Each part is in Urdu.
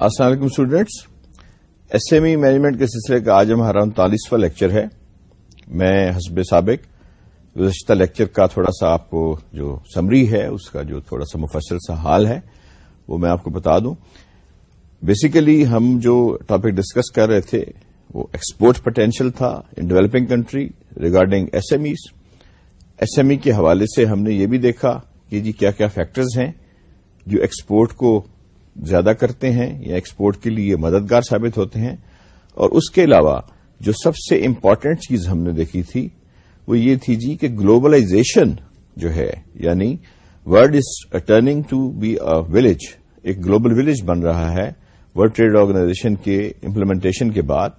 السلام علیکم students S M E management کے سلسلے کا آج ہمارا انتالیسواں لیکچر ہے. میں حسب سابق گزشتہ لیکچر کا تھوڑا سا آپ کو جو سمری ہے، اس کا جو تھوڑا سا مفصل سا حال ہے، وہ میں آپ کو بتا دوں. بیسیکلی ہم جو ٹاپک ڈسکس کر رہے تھے، وہ ایکسپورٹ پوٹینشیل تھا in developing country regarding S M Es S M E کے حوالے سے ہم نے یہ بھی دیکھا کہ جی کیا کیا فیکٹرز ہیں جو ایکسپورٹ کو زیادہ کرتے ہیں یا ایکسپورٹ کے لیے مددگار ثابت ہوتے ہیں، اور اس کے علاوہ جو سب سے امپارٹینٹ چیز ہم نے دیکھی تھی، وہ یہ تھی جی کہ گلوبلائزیشن جو ہے یعنی world is turning to be a village ایک گلوبل ولیج بن رہا ہے ورلڈ ٹریڈ آرگنائزیشن کے امپلیمنٹیشن کے بعد۔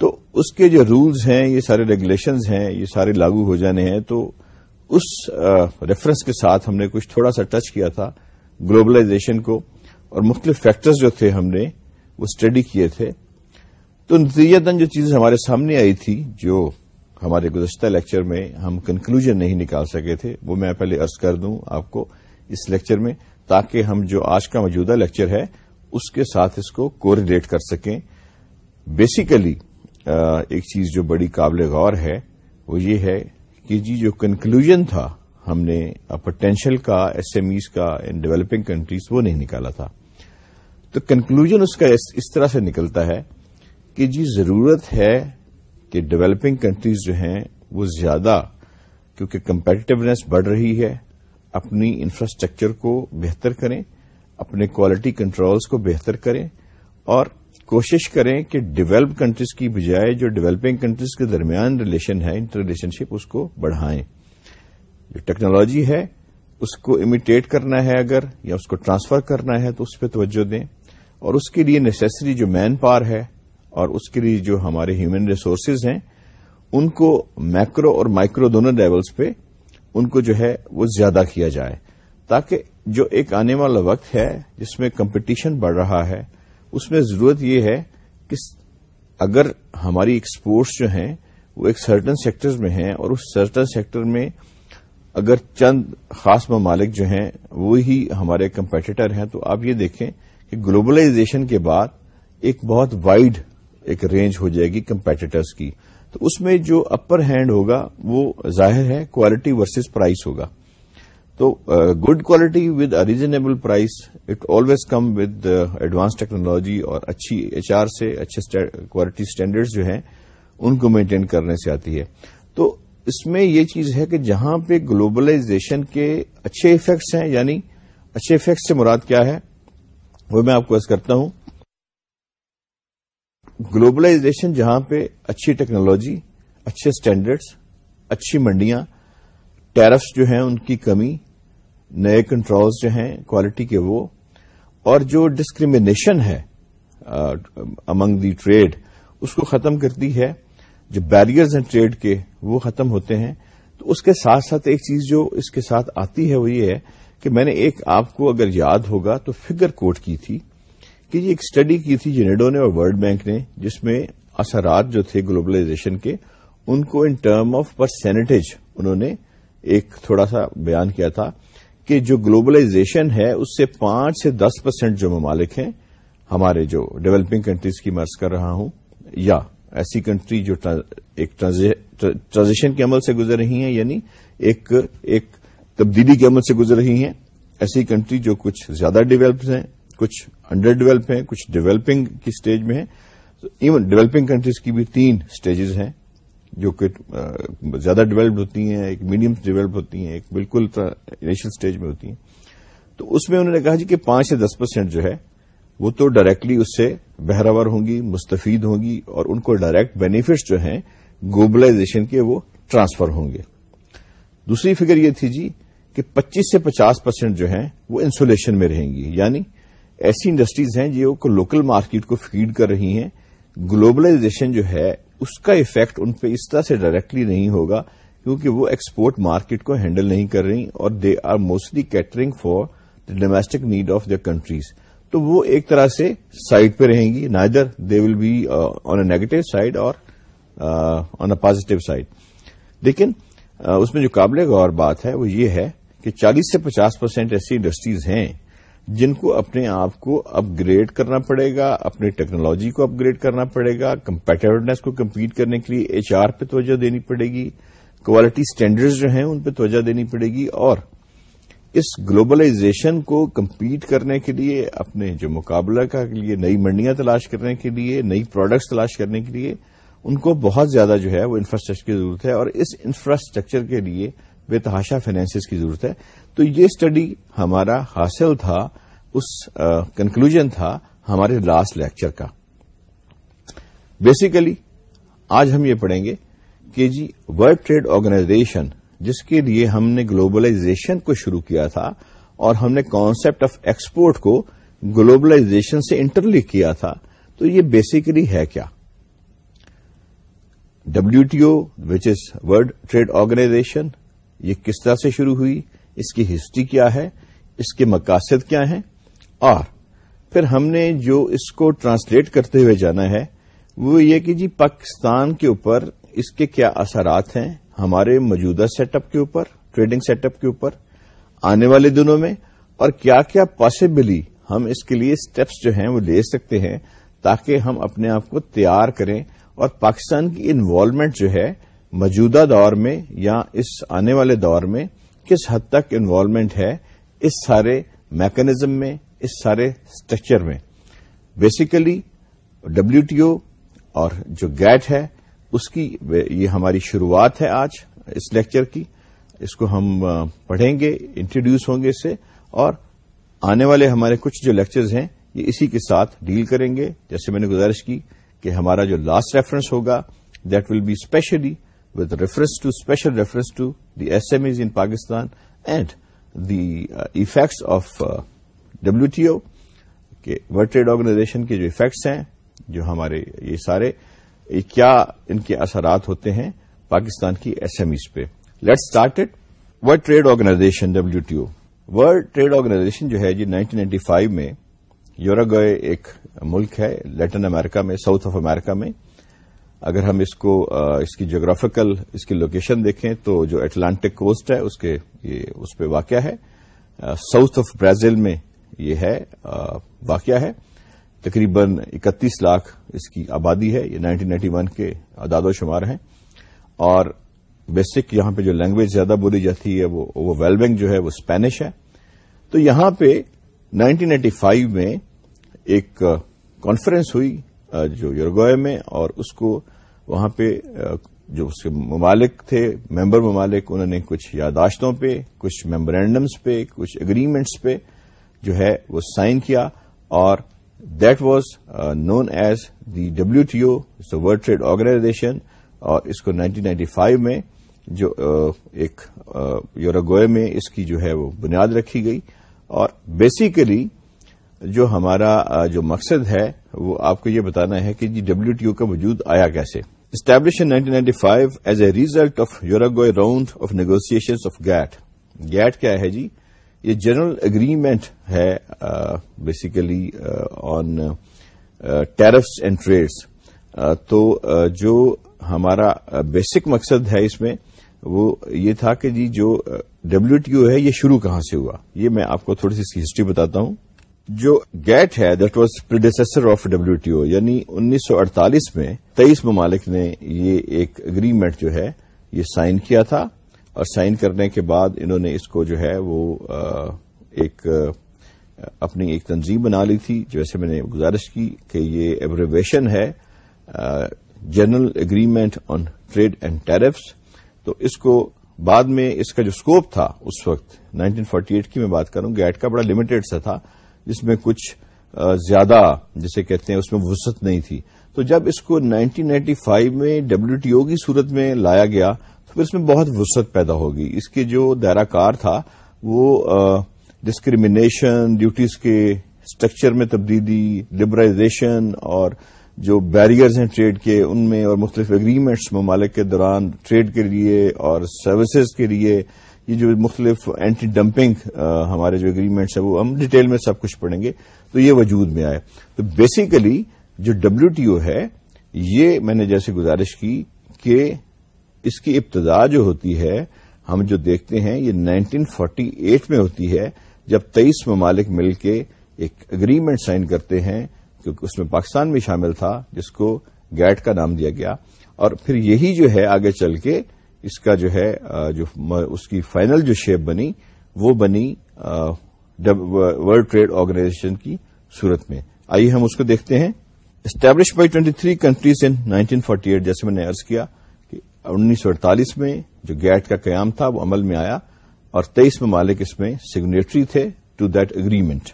تو اس کے جو رولز ہیں، یہ سارے ریگولیشنز ہیں، یہ سارے لاگو ہو جانے ہیں، تو اس ریفرنس کے ساتھ ہم نے کچھ تھوڑا سا ٹچ کیا تھا گلوبلائزیشن کو۔ اور مختلف فیکٹرز جو تھے ہم نے وہ اسٹڈی کیے تھے۔ تو نتیجتاً جو چیز ہمارے سامنے آئی تھی، جو ہمارے گزشتہ لیکچر میں ہم کنکلوژن نہیں نکال سکے تھے، وہ میں پہلے ارض کر دوں آپ کو اس لیکچر میں، تاکہ ہم جو آج کا موجودہ لیکچر ہے، اس کے ساتھ اس کو کوریلیٹ کر سکیں۔ بیسیکلی ایک چیز جو بڑی قابل غور ہے، وہ یہ ہے کہ جی جو کنکلوژن تھا ہم نے پوٹینشیل کا ایس ایم ایز کا ان ڈیولپنگ کنٹریز وہ نہیں نکالا تھا۔ تو کنکلوژن اس کا اس طرح سے نکلتا ہے کہ جی ضرورت ہے کہ ڈیولپنگ کنٹریز جو ہیں وہ زیادہ کیونکہ کمپیٹیونیس بڑھ رہی ہے، اپنی انفراسٹرکچر کو بہتر کریں، اپنے کوالٹی کنٹرولز کو بہتر کریں اور کوشش کریں کہ ڈیولپ کنٹریز کی بجائے جو ڈیولپنگ کنٹریز کے درمیان ریلیشن ہے انٹر ریلیشن شپ اس کو بڑھائیں۔ جو ٹیکنالوجی ہے، اس کو امیٹیٹ کرنا ہے اگر، یا اس کو ٹرانسفر کرنا ہے، تو اس پہ توجہ دیں۔ اور اس کے لیے نیسسری جو مین پاور ہے، اور اس کے لیے جو ہمارے ہیومن ریسورسز ہیں، ان کو میکرو اور مائکرو دونوں لیولس پہ، ان کو جو ہے، وہ زیادہ کیا جائے۔ تاکہ جو ایک آنے والا وقت ہے، جس میں کمپٹیشن بڑھ رہا ہے، اس میں ضرورت یہ ہے کہ اگر ہماری ایکسپورٹس جو ہیں، وہ ایک سرٹن سیکٹر میں ہیں، اور اس سرٹن سیکٹر میں اگر چند خاص ممالک جو ہیں، وہی ہمارے کمپیٹیٹر ہیں، تو آپ یہ دیکھیں کہ گلوبلائزیشن کے بعد ایک بہت وائڈ ایک رینج ہو جائے گی کمپیٹیٹرز کی۔ تو اس میں جو اپر ہینڈ ہوگا، وہ ظاہر ہے کوالٹی ورسز پرائز ہوگا۔ تو good quality with a reasonable price it always come with advance technology اور اچھی ایچ آر سے اچھے کوالٹی اسٹینڈرڈز جو ہیں، ان کو مینٹین کرنے سے آتی ہے۔ تو اس میں یہ چیز ہے کہ جہاں پہ گلوبلائزیشن کے اچھے افیکٹس ہیں یعنی اچھے افیکٹس سے مراد کیا ہے، وہ میں آپ کو ایس کرتا ہوں۔ گلوبلائزیشن جہاں پہ اچھی ٹیکنالوجی، اچھے اسٹینڈرڈس اچھی منڈیاں ٹیرفس جو ہیں، ان کی کمی، نئے کنٹرولز جو ہیں کوالٹی کے وہ، اور جو ڈسکریمنیشن ہے امنگ دی ٹریڈ، اس کو ختم کرتی ہے۔ جو بیریئرز ہیں ٹریڈ کے، وہ ختم ہوتے ہیں۔ تو اس کے ساتھ ساتھ ایک چیز جو اس کے ساتھ آتی ہے وہ یہ ہے کہ میں نے ایک آپ کو اگر یاد ہوگا تو فگر کوٹ کی تھی کہ یہ ایک اسٹڈی کی تھی جنیڈو نے اور ورلڈ بینک نے، جس میں اثرات جو تھے گلوبلائزیشن کے، ان کو ان ٹرم آف پرسینٹیج انہوں نے ایک تھوڑا سا بیان کیا تھا کہ جو گلوبلائزیشن ہے، اس سے پانچ سے دس پرسینٹ جو ممالک ہیں، ہمارے جو ڈیولپنگ کنٹریز کی مرض کر رہا ہوں، یا ایسی کنٹری جو ایک ٹرانزیشن کے عمل سے گزر رہی ہیں یعنی ایک ایک تبدیلی کے عمل سے گزر رہی ہیں، ایسی کنٹری جو کچھ زیادہ ڈیولپ ہیں، کچھ انڈر ڈیولپ ہیں، کچھ ڈیولپنگ کی اسٹیج میں ہیں۔ ایون ڈیولپنگ کنٹریز کی بھی تین اسٹیجز ہیں، جو کہ زیادہ ڈیولپڈ ہوتی ہیں، ایک میڈیم ڈیولپ ہوتی ہیں، ایک بالکل انیشل اسٹیج میں ہوتی ہیں۔ تو اس میں انہوں نے کہا جی کہ پانچ سے دس پرسینٹ جو ہے وہ تو ڈائریکٹلی اس سے بہراور ہوں گی، مستفید ہوں گی اور ان کو ڈائریکٹ بینیفٹس جو ہیں گلوبلائزیشن کے وہ ٹرانسفر ہوں گے۔ دوسری فگر یہ تھی جی کہ پچیس سے پچاس پرسینٹ جو ہیں، وہ انسولیشن میں رہیں گی۔ یعنی ایسی انڈسٹریز ہیں جو لوکل مارکیٹ کو فیڈ کر رہی ہیں۔ گلوبلائزیشن جو ہے، اس کا افیکٹ ان پہ اس طرح سے ڈائریکٹلی نہیں ہوگا کیونکہ وہ ایکسپورٹ مارکیٹ کو ہینڈل نہیں کر رہی اور they are mostly catering for the domestic need of the countries تو وہ ایک طرح سے سائڈ پہ رہیں گی. Neither they will be on a negative side اور آن اے پازیٹو سائڈ لیکن uh, اس میں جو قابل غور بات ہے وہ یہ ہے کہ چالیس سے پچاس پرسینٹ ایسی انڈسٹریز ہیں جن کو اپنے آپ کو اپ گریڈ کرنا پڑے گا اپنی ٹیکنالوجی کو اپ گریڈ کرنا پڑے گا کمپیٹیونیس کو کمپیٹ کرنے کے لیے ایچ آر پہ توجہ دینی پڑے گی کوالٹی اسٹینڈرڈز جو ہیں ان پہ توجہ دینی پڑے گی اور اس گلوبلائزیشن کو کمپیٹ کرنے کے لیے، اپنے جو مقابلہ کا لیے، نئی منڈیاں تلاش کرنے کے لیے، نئی پروڈکٹس تلاش کرنے کے لیے، ان کو بہت زیادہ جو ہے، وہ انفراسٹرکچر کی ضرورت ہے اور اس انفراسٹرکچر کے لیے بے تحاشا فائنینس کی ضرورت ہے۔ تو یہ اسٹڈی ہمارا حاصل تھا، اس کنکلوژن تھا ہمارے لاسٹ لیکچر کا۔ بیسیکلی آج ہم یہ پڑھیں گے کہ جی ورلڈ ٹریڈ آرگنائزیشن جس کے لیے ہم نے گلوبلائزیشن کو شروع کیا تھا اور ہم نے کانسپٹ آف ایکسپورٹ کو گلوبلائزیشن سے انٹرلی کیا تھا، تو یہ بیسیکلی ہے کیا؟ W T O which is World Trade Organization یہ کس طرح سے شروع ہوئی؟ اس کی ہسٹری کیا ہے؟ اس کے مقاصد کیا ہیں؟ اور پھر ہم نے جو اس کو ٹرانسلیٹ کرتے ہوئے جانا ہے، وہ یہ کہ جی پاکستان کے اوپر اس کے کیا اثرات ہیں؟ ہمارے موجودہ سیٹ اپ کے اوپر ٹریڈنگ سیٹ اپ کے اوپر، آنے والے دنوں میں، اور کیا کیا پاسبلی ہم اس کے لیے اسٹیپس جو ہیں وہ لے سکتے ہیں تاکہ ہم اپنے آپ کو تیار کریں اور پاکستان کی انوالومنٹ جو ہے موجودہ دور میں یا اس آنے والے دور میں کس حد تک انوالومنٹ ہے، اس سارے میکنزم میں، اس سارے اسٹرکچر میں۔ بیسیکلی ڈبلو ٹی او اور جو گیٹ ہے اس کی یہ ہماری شروعات ہے آج اس لیکچر کی۔ اس کو ہم پڑھیں گے، انٹروڈیوس ہوں گے اس سے اور آنے والے ہمارے کچھ جو لیکچرز ہیں، یہ اسی کے ساتھ ڈیل کریں گے۔ جیسے میں نے گزارش کی کہ ہمارا جو لاسٹ ریفرنس ہوگا that will be especially with reference to special reference to the S M Es in Pakistan and the effects of W T O کے ورلڈ ٹریڈ آرگنائزیشن کے جو افیکٹس ہیں، جو ہمارے یہ سارے کیا ان کے اثرات ہوتے ہیں پاکستان کی ایس ایم ایز پہ۔ Let start it World Trade Organization W T O World Trade Organization جو ہے جی نائنٹین نائنٹی فائیو میں یوراگوئے ایک ملک ہے، لیٹن امریکہ میں، ساؤتھ آف امریکہ میں۔ اگر ہم اس کو اس کی جغرافیکل اس کی لوکیشن دیکھیں تو جو اٹلانٹک کوسٹ ہے، اس کے یہ، اس پہ واقع ہے۔ ساؤتھ آف برازیل میں یہ ہے واقعہ ہے۔ تقریباً اکتیس لاکھ اس کی آبادی ہے، یہ نائنٹین نائنٹی ون کے اعداد و شمار ہیں۔ اور بیسک یہاں پہ جو لینگویج زیادہ بولی جاتی ہے، وہ ویلبنگ جو ہے، وہ اسپینش ہے۔ تو یہاں پہ نائنٹین نائنٹی فائیو میں ایک کانفرنس ہوئی جو یورگوئے میں، اور اس کو وہاں پہ جو اس کے ممالک تھے ممبر ممالک، انہوں نے کچھ یاداشتوں پہ، کچھ ممبرینڈمس پہ، کچھ اگریمنٹس پہ جو ہے، وہ سائن کیا۔ اور that was known as the W T O World Trade Organization اور اس کو نائنٹین نائنٹی فائیو میں جو uh, ایک uh, یوراگوئے میں اس کی جو ہے وہ بنیاد رکھی گئی اور بیسیکلی جو ہمارا جو مقصد ہے وہ آپ کو یہ بتانا ہے کہ جی ڈبلو ٹی او کا وجود آیا کیسے؟ Establish in nineteen ninety five as a result of Uruguay round of negotiation of GATT GATT کیا ہے جی؟ یہ جنرل اگریمنٹ ہے basically on tariffs and trades تو uh, جو ہمارا uh, بیسک مقصد ہے اس میں، وہ یہ تھا کہ جی جو ڈبلو ٹی او ہے یہ شروع کہاں سے ہوا؟ یہ میں آپ کو تھوڑی سی اس کی ہسٹری بتاتا ہوں. جو گیٹ ہے that was predecessor of W T O یعنی انیس سو اڑتالیس میں تیئیس ممالک نے یہ ایک اگریمنٹ جو ہے، یہ سائن کیا تھا اور سائن کرنے کے بعد انہوں نے اس کو جو ہے وہ uh, ایک اپنی ایک تنظیم بنا لی تھی، جیسے میں نے گزارش کی کہ یہ ایبریویشن ہے general agreement on trade and tariffs تو اس کو بعد میں اس کا جو اسکوپ تھا اس وقت 1948 کی میں بات کروں، گیٹ کا بڑا لمیٹڈ سا تھا، جس میں کچھ زیادہ جسے کہتے ہیں اس میں وسط نہیں تھی۔ تو جب اس کو 1995 میں ڈبلو ٹی او کی صورت میں لایا گیا، تو پھر اس میں بہت وسعت پیدا ہوگی۔ اس کے جو دائرہ کار تھا، وہ ڈسکریمنیشن ڈیوٹیز کے اسٹرکچر میں تبدیلی لبرائزیشن اور جو بیریئرز ہیں ٹریڈ کے، ان میں اور مختلف اگریمنٹس ممالک کے دوران ٹریڈ کے لیے اور سروسز کے لیے، یہ جو مختلف اینٹی ڈمپنگ ہمارے جو اگریمنٹس ہیں، وہ ہم ڈیٹیل میں سب کچھ پڑھیں گے۔ تو یہ وجود میں آئے۔ تو بیسیکلی جو ڈبلو ٹی او ہے، یہ میں نے جیسے گزارش کی کہ اس کی ابتدا جو ہوتی ہے، ہم جو دیکھتے ہیں، یہ 1948 میں ہوتی ہے۔ جب تیئیس ممالک مل کے ایک اگریمنٹ سائن کرتے ہیں، کیونکہ اس میں پاکستان بھی شامل تھا، جس کو گیٹ کا نام دیا گیا۔ اور پھر یہی جو ہے آگے چل کے، اس کا جو ہے جو اس کی فائنل جو شیپ بنی، وہ بنی ورلڈ ٹریڈ آرگنائزیشن کی صورت میں۔ آئیے ہم اس کو دیکھتے ہیں۔ Establish by twenty three countries in nineteen forty eight جیسے میں نے ارض کیا کہ انیس سو اڑتالیس میں جو گیٹ کا قیام تھا، وہ عمل میں آیا۔ اور تیئیس ممالک اس میں سگنیٹری تھے to that agreement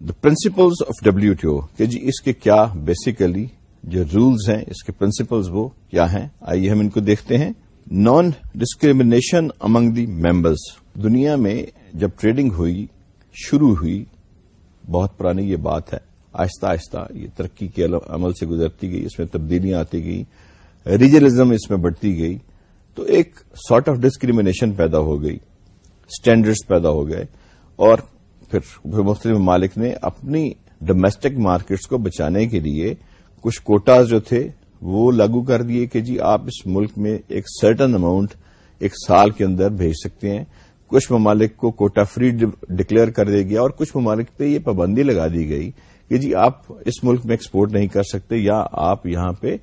the principles of W T O کہ جی اس کے کیا بیسیکلی جو رولز ہیں، اس کے پرنسپلز وہ کیا ہیں؟ آئیے ہم ان کو دیکھتے ہیں. Non discrimination among the members دنیا میں جب ٹریڈنگ ہوئی، شروع ہوئی، بہت پرانی یہ بات ہے۔ آہستہ آہستہ یہ ترقی کے عمل سے گزرتی گئی، اس میں تبدیلیاں آتی گئی ریجنلزم اس میں بڑھتی گئی، تو ایک سارٹ آف ڈسکریمنیشن پیدا ہو گئی۔ اسٹینڈرڈز پیدا ہو گئے اور پھر مختلف ممالک نے اپنی ڈومیسٹک مارکیٹس کو بچانے کے لیے کچھ کوٹاز جو تھے وہ لاگو کر دیے کہ جی آپ اس ملک میں ایک سرٹن اماؤنٹ ایک سال کے اندر بھیج سکتے ہیں۔ کچھ ممالک کو کوٹا فری ڈکلیئر کر دیا گیا اور کچھ ممالک پہ یہ پابندی لگا دی گئی کہ جی آپ اس ملک میں ایکسپورٹ نہیں کر سکتے یا آپ یہاں پہ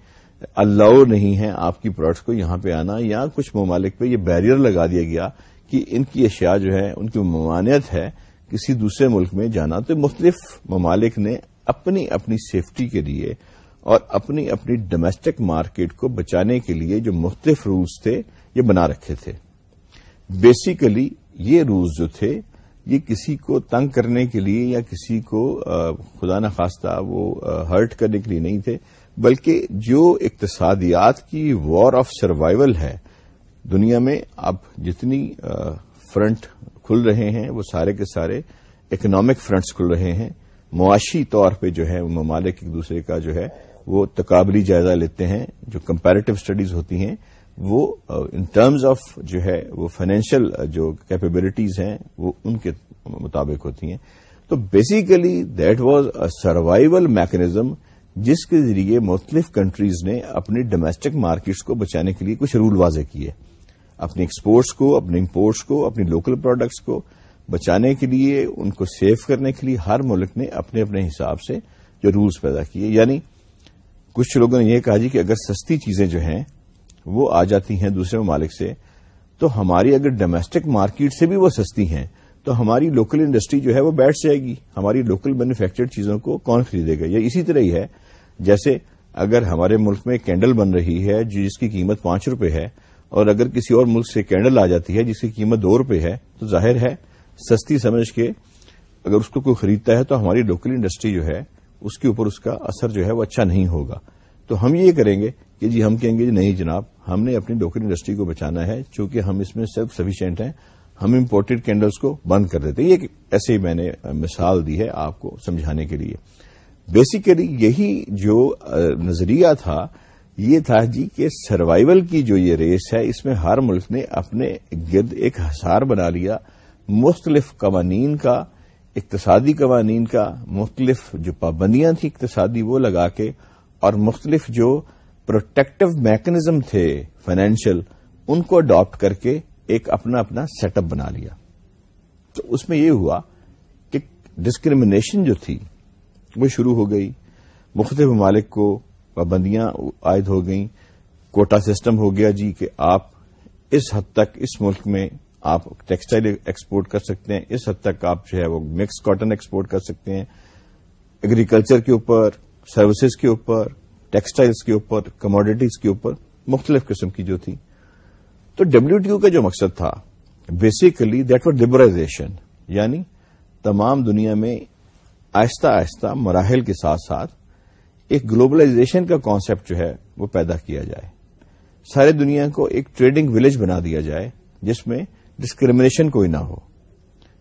الاؤ نہیں ہے آپ کی پروڈکٹس کو یہاں پہ آنا یا کچھ ممالک پہ یہ بیریئر لگا دیا گیا کہ ان کی اشیاء جو ہے ان کی ممانعت ہے کسی دوسرے ملک میں جانا۔ تو مختلف ممالک نے اپنی اپنی سیفٹی کے لیے اور اپنی اپنی ڈومیسٹک مارکیٹ کو بچانے کے لیے جو مختلف رولز تھے، یہ بنا رکھے تھے۔ بیسیکلی یہ رولز جو تھے، یہ کسی کو تنگ کرنے کے لیے یا کسی کو خدا نخواستہ وہ ہرٹ کرنے کے لیے نہیں تھے، بلکہ جو اقتصادیات کی وار آف سروائیول ہے دنیا میں اب جتنی فرنٹ کھل رہے ہیں، وہ سارے کے سارے اکنامک فرنٹس کھل رہے ہیں۔ معاشی طور پہ جو ہے ممالک ایک دوسرے کا جو ہے، وہ تقابلی جائزہ لیتے ہیں، جو کمپیریٹو اسٹڈیز ہوتی ہیں، وہ ان ٹرمز آف جو ہے، وہ فائنینشیل جو کیپیبلٹیز ہیں، وہ ان کے مطابق ہوتی ہیں۔ تو basically that was a survival mechanism جس کے ذریعے مختلف کنٹریز نے اپنی ڈومیسٹک مارکیٹس کو بچانے کے لیے کچھ رول واضح کیے۔ اپنی ایکسپورٹس کو، اپنے امپورٹس کو، اپنی لوکل پروڈکٹس کو بچانے کے لیے، ان کو سیو کرنے کے لیے ہر ملک نے اپنے اپنے حساب سے جو رولز پیدا کیے۔ یعنی کچھ لوگوں نے یہ کہا جی کہ اگر سستی چیزیں جو ہیں وہ آ جاتی ہیں دوسرے ممالک سے، تو ہماری اگر ڈومیسٹک مارکیٹ سے بھی وہ سستی ہیں، تو ہماری لوکل انڈسٹری جو ہے وہ بیٹھ جائے گی۔ ہماری لوکل مینوفیکچرڈ چیزوں کو کون خریدے گا؟ یا اسی طرح ہی ہے۔ جیسے اگر ہمارے ملک میں کینڈل بن رہی ہے، جس کی قیمت پانچ روپے ہے اور اگر کسی اور ملک سے کینڈل آ جاتی ہے جس کی قیمت دو روپے ہے، تو ظاہر ہے سستی سمجھ کے اگر اس کو کوئی خریدتا ہے تو ہماری لوکل انڈسٹری جو ہے، اس کے اوپر اس کا اثر جو ہے وہ اچھا نہیں ہوگا۔ تو ہم یہ کریں گے کہ جی ہم کہیں گے جی نہیں جناب، ہم نے اپنی لوکل انڈسٹری کو بچانا ہے چونکہ ہم اس میں سیلف سفیشینٹ ہیں، ہم امپورٹڈ کینڈلز کو بند کر دیتے ہیں۔ یہ ایسے ہی میں نے مثال دی ہے آپ کو سمجھانے کے لیے۔ بیسیکلی یہی جو نظریہ تھا یہ تھا جی کہ سروائیول کی جو یہ ریس ہے، اس میں ہر ملک نے اپنے گرد ایک ہسار بنا لیا۔ مختلف قوانین کا، اقتصادی قوانین کا، مختلف جو پابندیاں تھیں اقتصادی وہ لگا کے، اور مختلف جو پروٹیکٹو میکنزم تھے فائنینشیل ان کو اڈاپٹ کر کے ایک اپنا اپنا سیٹ اپ بنا لیا۔ تو اس میں یہ ہوا کہ ڈسکریمنیشن جو تھی وہ شروع ہو گئی۔ مختلف ممالک کو پابندیاں عائد ہو گئیں۔ کوٹا سسٹم ہو گیا جی کہ آپ اس حد تک اس ملک میں آپ ٹیکسٹائل ایکسپورٹ کر سکتے ہیں، اس حد تک آپ جو ہے وہ مکس کاٹن ایکسپورٹ کر سکتے ہیں۔ ایگریکلچر کے اوپر، سروسز کے اوپر، ٹیکسٹائلز کے اوپر کموڈیٹیز کے اوپر مختلف قسم کی جو تھی۔ تو ڈبلو ٹی کا جو مقصد تھا بیسیکلی دیٹ وار لبرائزیشن یعنی تمام دنیا میں آہستہ آہستہ مراحل کے ساتھ ساتھ ایک گلوبلائزیشن کا کانسیپٹ جو ہے وہ پیدا کیا جائے۔ سارے دنیا کو ایک ٹریڈنگ ولیج بنا دیا جائے جس میں ڈسکریمنیشن کوئی نہ ہو،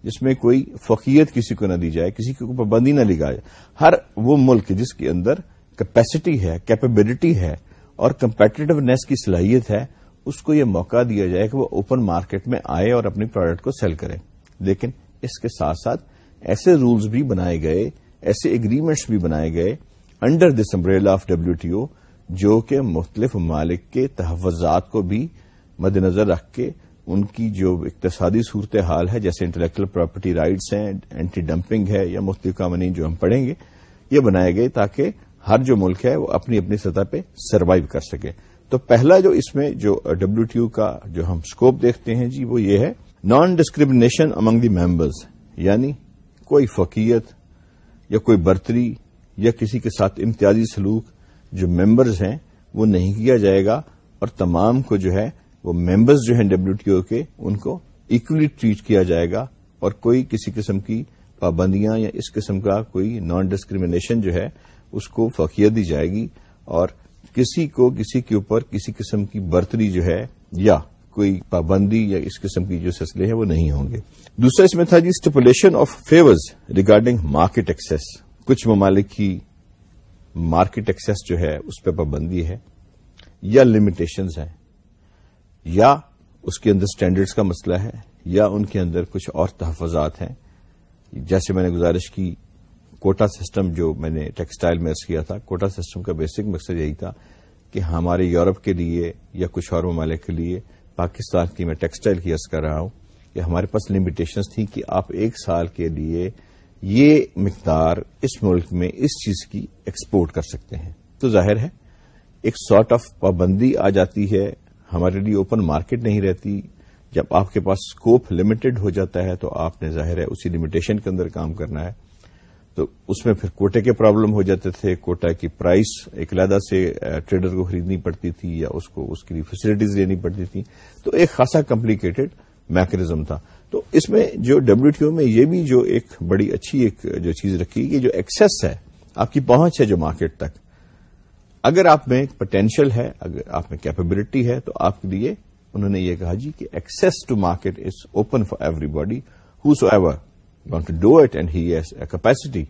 جس میں کوئی فقیت کسی کو نہ دی جائے، کسی کو پابندی نہ لگائے ہر وہ ملک جس کے اندر کیپیسٹی ہے کیپیبلٹی ہے اور کمپیٹیونیس کی صلاحیت ہے، اس کو یہ موقع دیا جائے کہ وہ اوپن مارکیٹ میں آئے اور اپنی پروڈکٹ کو سیل کرے۔ لیکن اس کے ساتھ ساتھ ایسے رولز بھی بنائے گئے، ایسے اگریمنٹس بھی بنائے گئے under this umbrella of W T O, جو کہ مختلف ممالک کے تحفظات کو بھی مد نظر رکھ کے ان کی جو اقتصادی صورتحال ہے، جیسے انٹلیکچل پراپرٹی رائٹس ہیں، اینٹی ڈمپنگ ہے یا مختلف قوانین جو ہم پڑھیں گے، یہ بنائے گئے تاکہ ہر جو ملک ہے وہ اپنی اپنی سطح پہ سروائو کر سکے۔ تو پہلا جو اس میں جو ڈبلو ٹی یو کا جو ہم اسکوپ دیکھتے ہیں جی وہ یہ ہے non discrimination among the members یعنی کوئی فقیت یا کوئی برتری یا کسی کے ساتھ امتیازی سلوک جو ممبرز ہیں، وہ نہیں کیا جائے گا اور تمام کو جو ہے، وہ ممبرز جو ہیں ڈبلو ٹی او کے، ان کو اکولی ٹریٹ کیا جائے گا اور کوئی کسی قسم کی پابندیاں یا اس قسم کا کوئی نان ڈسکریمنیشن جو ہے، اس کو فقیت دی جائے گی اور کسی کو کسی کے اوپر کسی قسم کی برتری جو ہے یا کوئی پابندی یا اس قسم کی جو سلسلے ہیں، وہ نہیں ہوں گے۔ دوسرا اس میں تھا جی stipulation of favours regarding market access کچھ ممالک کی مارکیٹ ایکسس جو ہے، اس پہ پابندی ہے یا لمیٹیشنز ہیں، یا اس کے اندر سٹینڈرڈز کا مسئلہ ہے، یا ان کے اندر کچھ اور تحفظات ہیں۔ جیسے میں نے گزارش کی کوٹا سسٹم جو میں نے ٹیکسٹائل میں کیا تھا کوٹا سسٹم کا بیسک مقصد یہی تھا کہ ہمارے یورپ کے لیے یا کچھ اور ممالک کے لیے، پاکستان کی میں ٹیکسٹائل کی عرض کر رہا ہوں کہ ہمارے پاس لمیٹیشنز تھیں کہ آپ ایک سال کے لیے یہ مقدار اس ملک میں اس چیز کی ایکسپورٹ کر سکتے ہیں۔ تو ظاہر ہے، ایک سارٹ آف پابندی آ جاتی ہے۔ ہمارے لیے اوپن مارکیٹ نہیں رہتی۔ جب آپ کے پاس اسکوپ لمیٹڈ ہو جاتا ہے تو آپ نے ظاہر ہے اسی لمیٹیشن کے اندر کام کرنا ہے۔ تو اس میں پھر کوٹے کے پرابلم ہو جاتے تھے۔ کوٹا کی پرائس ایک علیحدہ سے ٹریڈر کو خریدنی پڑتی تھی یا اس کو اس کے لیے فیسلٹیز لینی پڑتی تھی تو ایک خاصا کمپلیکیٹڈ میکنزم تھا۔ تو اس میں جو ڈبلو ٹی او میں یہ بھی جو ایک بڑی اچھی ایک جو چیز رکھی یہ جو ایکسس ہے، آپ کی پہنچ ہے جو مارکیٹ تک، اگر آپ میں پوٹینشیل ہے، اگر آپ میں کیپبلٹی ہے، تو آپ کے لیے انہوں نے یہ کہا جی کہ access to market is open for everybody whosoever want to do it and he has a capacity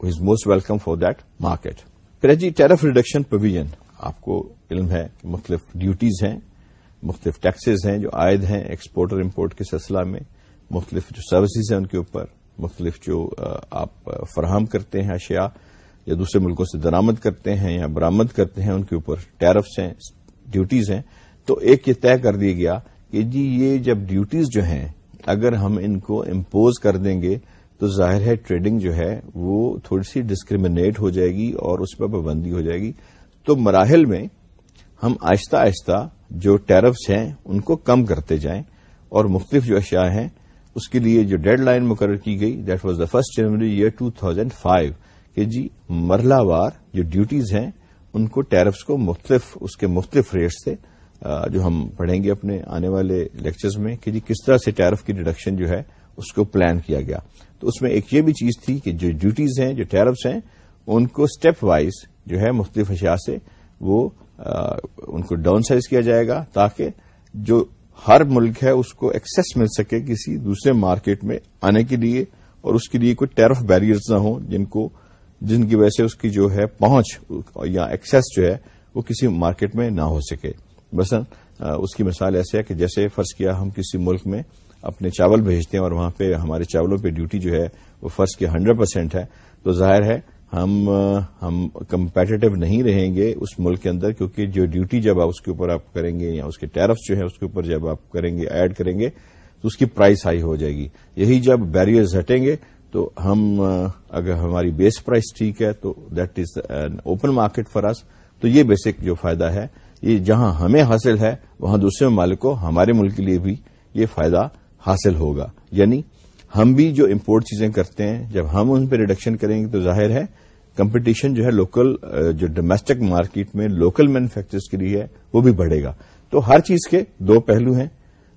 is most welcome for that market پھر جی ٹیرف ریڈکشن پرویژن آپ کو علم ہے کہ مختلف ڈیوٹیز ہیں مختلف ٹیکسز ہیں جو عائد ہیں ایکسپورٹ اور امپورٹ کے سلسلہ میں، مختلف جو سروسز ہیں ان کے اوپر، مختلف جو آپ فراہم کرتے ہیں اشیاء یا دوسرے ملکوں سے درامد کرتے ہیں یا برامد کرتے ہیں، ان کے اوپر ٹیرفس ہیں، ڈیوٹیز ہیں۔ تو ایک یہ طے کر دیا گیا کہ جی یہ جب ڈیوٹیز جو ہیں، اگر ہم ان کو امپوز کر دیں گے تو ظاہر ہے ٹریڈنگ جو ہے وہ تھوڑی سی ڈسکریمنیٹ ہو جائے گی اور اس پہ پابندی ہو جائے گی۔ تو مراحل میں ہم آہستہ آہستہ جو ٹیرفس ہیں ان کو کم کرتے جائیں اور مختلف جو اشیاء ہیں اس کے لیے جو ڈیڈ لائن مقرر کی گئی that was the first January year two thousand five کہ جی مرلہ وار جو ڈیوٹیز ہیں ان کو ٹیرفس کو مختلف، اس کے مختلف ریٹ سے جو ہم پڑھیں گے اپنے آنے والے لیکچرز میں، کہ جی کس طرح سے ٹیرف کی ڈیڈکشن جو ہے اس کو پلان کیا گیا۔ تو اس میں ایک یہ بھی چیز تھی کہ جو ڈیوٹیز ہیں، جو ٹیرفس ہیں، ان کو اسٹیپ وائز جو ہے مختلف اشیاء سے وہ ان کو ڈاؤن سائز کیا جائے گا تاکہ جو ہر ملک ہے اس کو ایکسس مل سکے کسی دوسرے مارکیٹ میں آنے کے لیے اور اس کے لیے کوئی ٹیرف بیریئرز نہ ہوں جن کو، جن کی وجہ سے اس کی جو ہے پہنچ یا ایکسس جو ہے وہ کسی مارکیٹ میں نہ ہو سکے۔ بس اس کی مثال ایسے ہے کہ جیسے فرض کیا ہم کسی ملک میں اپنے چاول بھیجتے ہیں اور وہاں پہ ہمارے چاولوں پہ ڈیوٹی جو ہے وہ فرض کیا ہنڈریڈ پرسینٹ ہے، تو ظاہر ہے ہم ہم کمپیٹیو نہیں رہیں گے اس ملک کے اندر، کیونکہ جو ڈیوٹی جب آپ اس کے اوپر آپ کریں گے یا اس کے ٹیرفس جو ہے اس کے اوپر جب آپ کریں گے ایڈ کریں گے، تو اس کی پرائس ہائی ہو جائے گی۔ یہی جب بیریئرز ہٹیں گے، تو ہم، اگر ہماری بیس پرائس ٹھیک ہے، تو that is open market for us تو یہ بیسک جو فائدہ ہے، یہ جہاں ہمیں حاصل ہے، وہاں دوسرے ممالک کو، ہمارے ملک کے لیے بھی یہ فائدہ حاصل ہوگا۔ یعنی ہم بھی جو امپورٹ چیزیں کرتے ہیں، جب ہم ان پہ ریڈکشن کریں گے، تو ظاہر ہے کمپٹیشن جو ہے لوکل جو ڈومیسٹک مارکیٹ میں لوکل مینوفیکچرز کے لیے ہے، وہ بھی بڑھے گا۔ تو ہر چیز کے دو پہلو ہیں،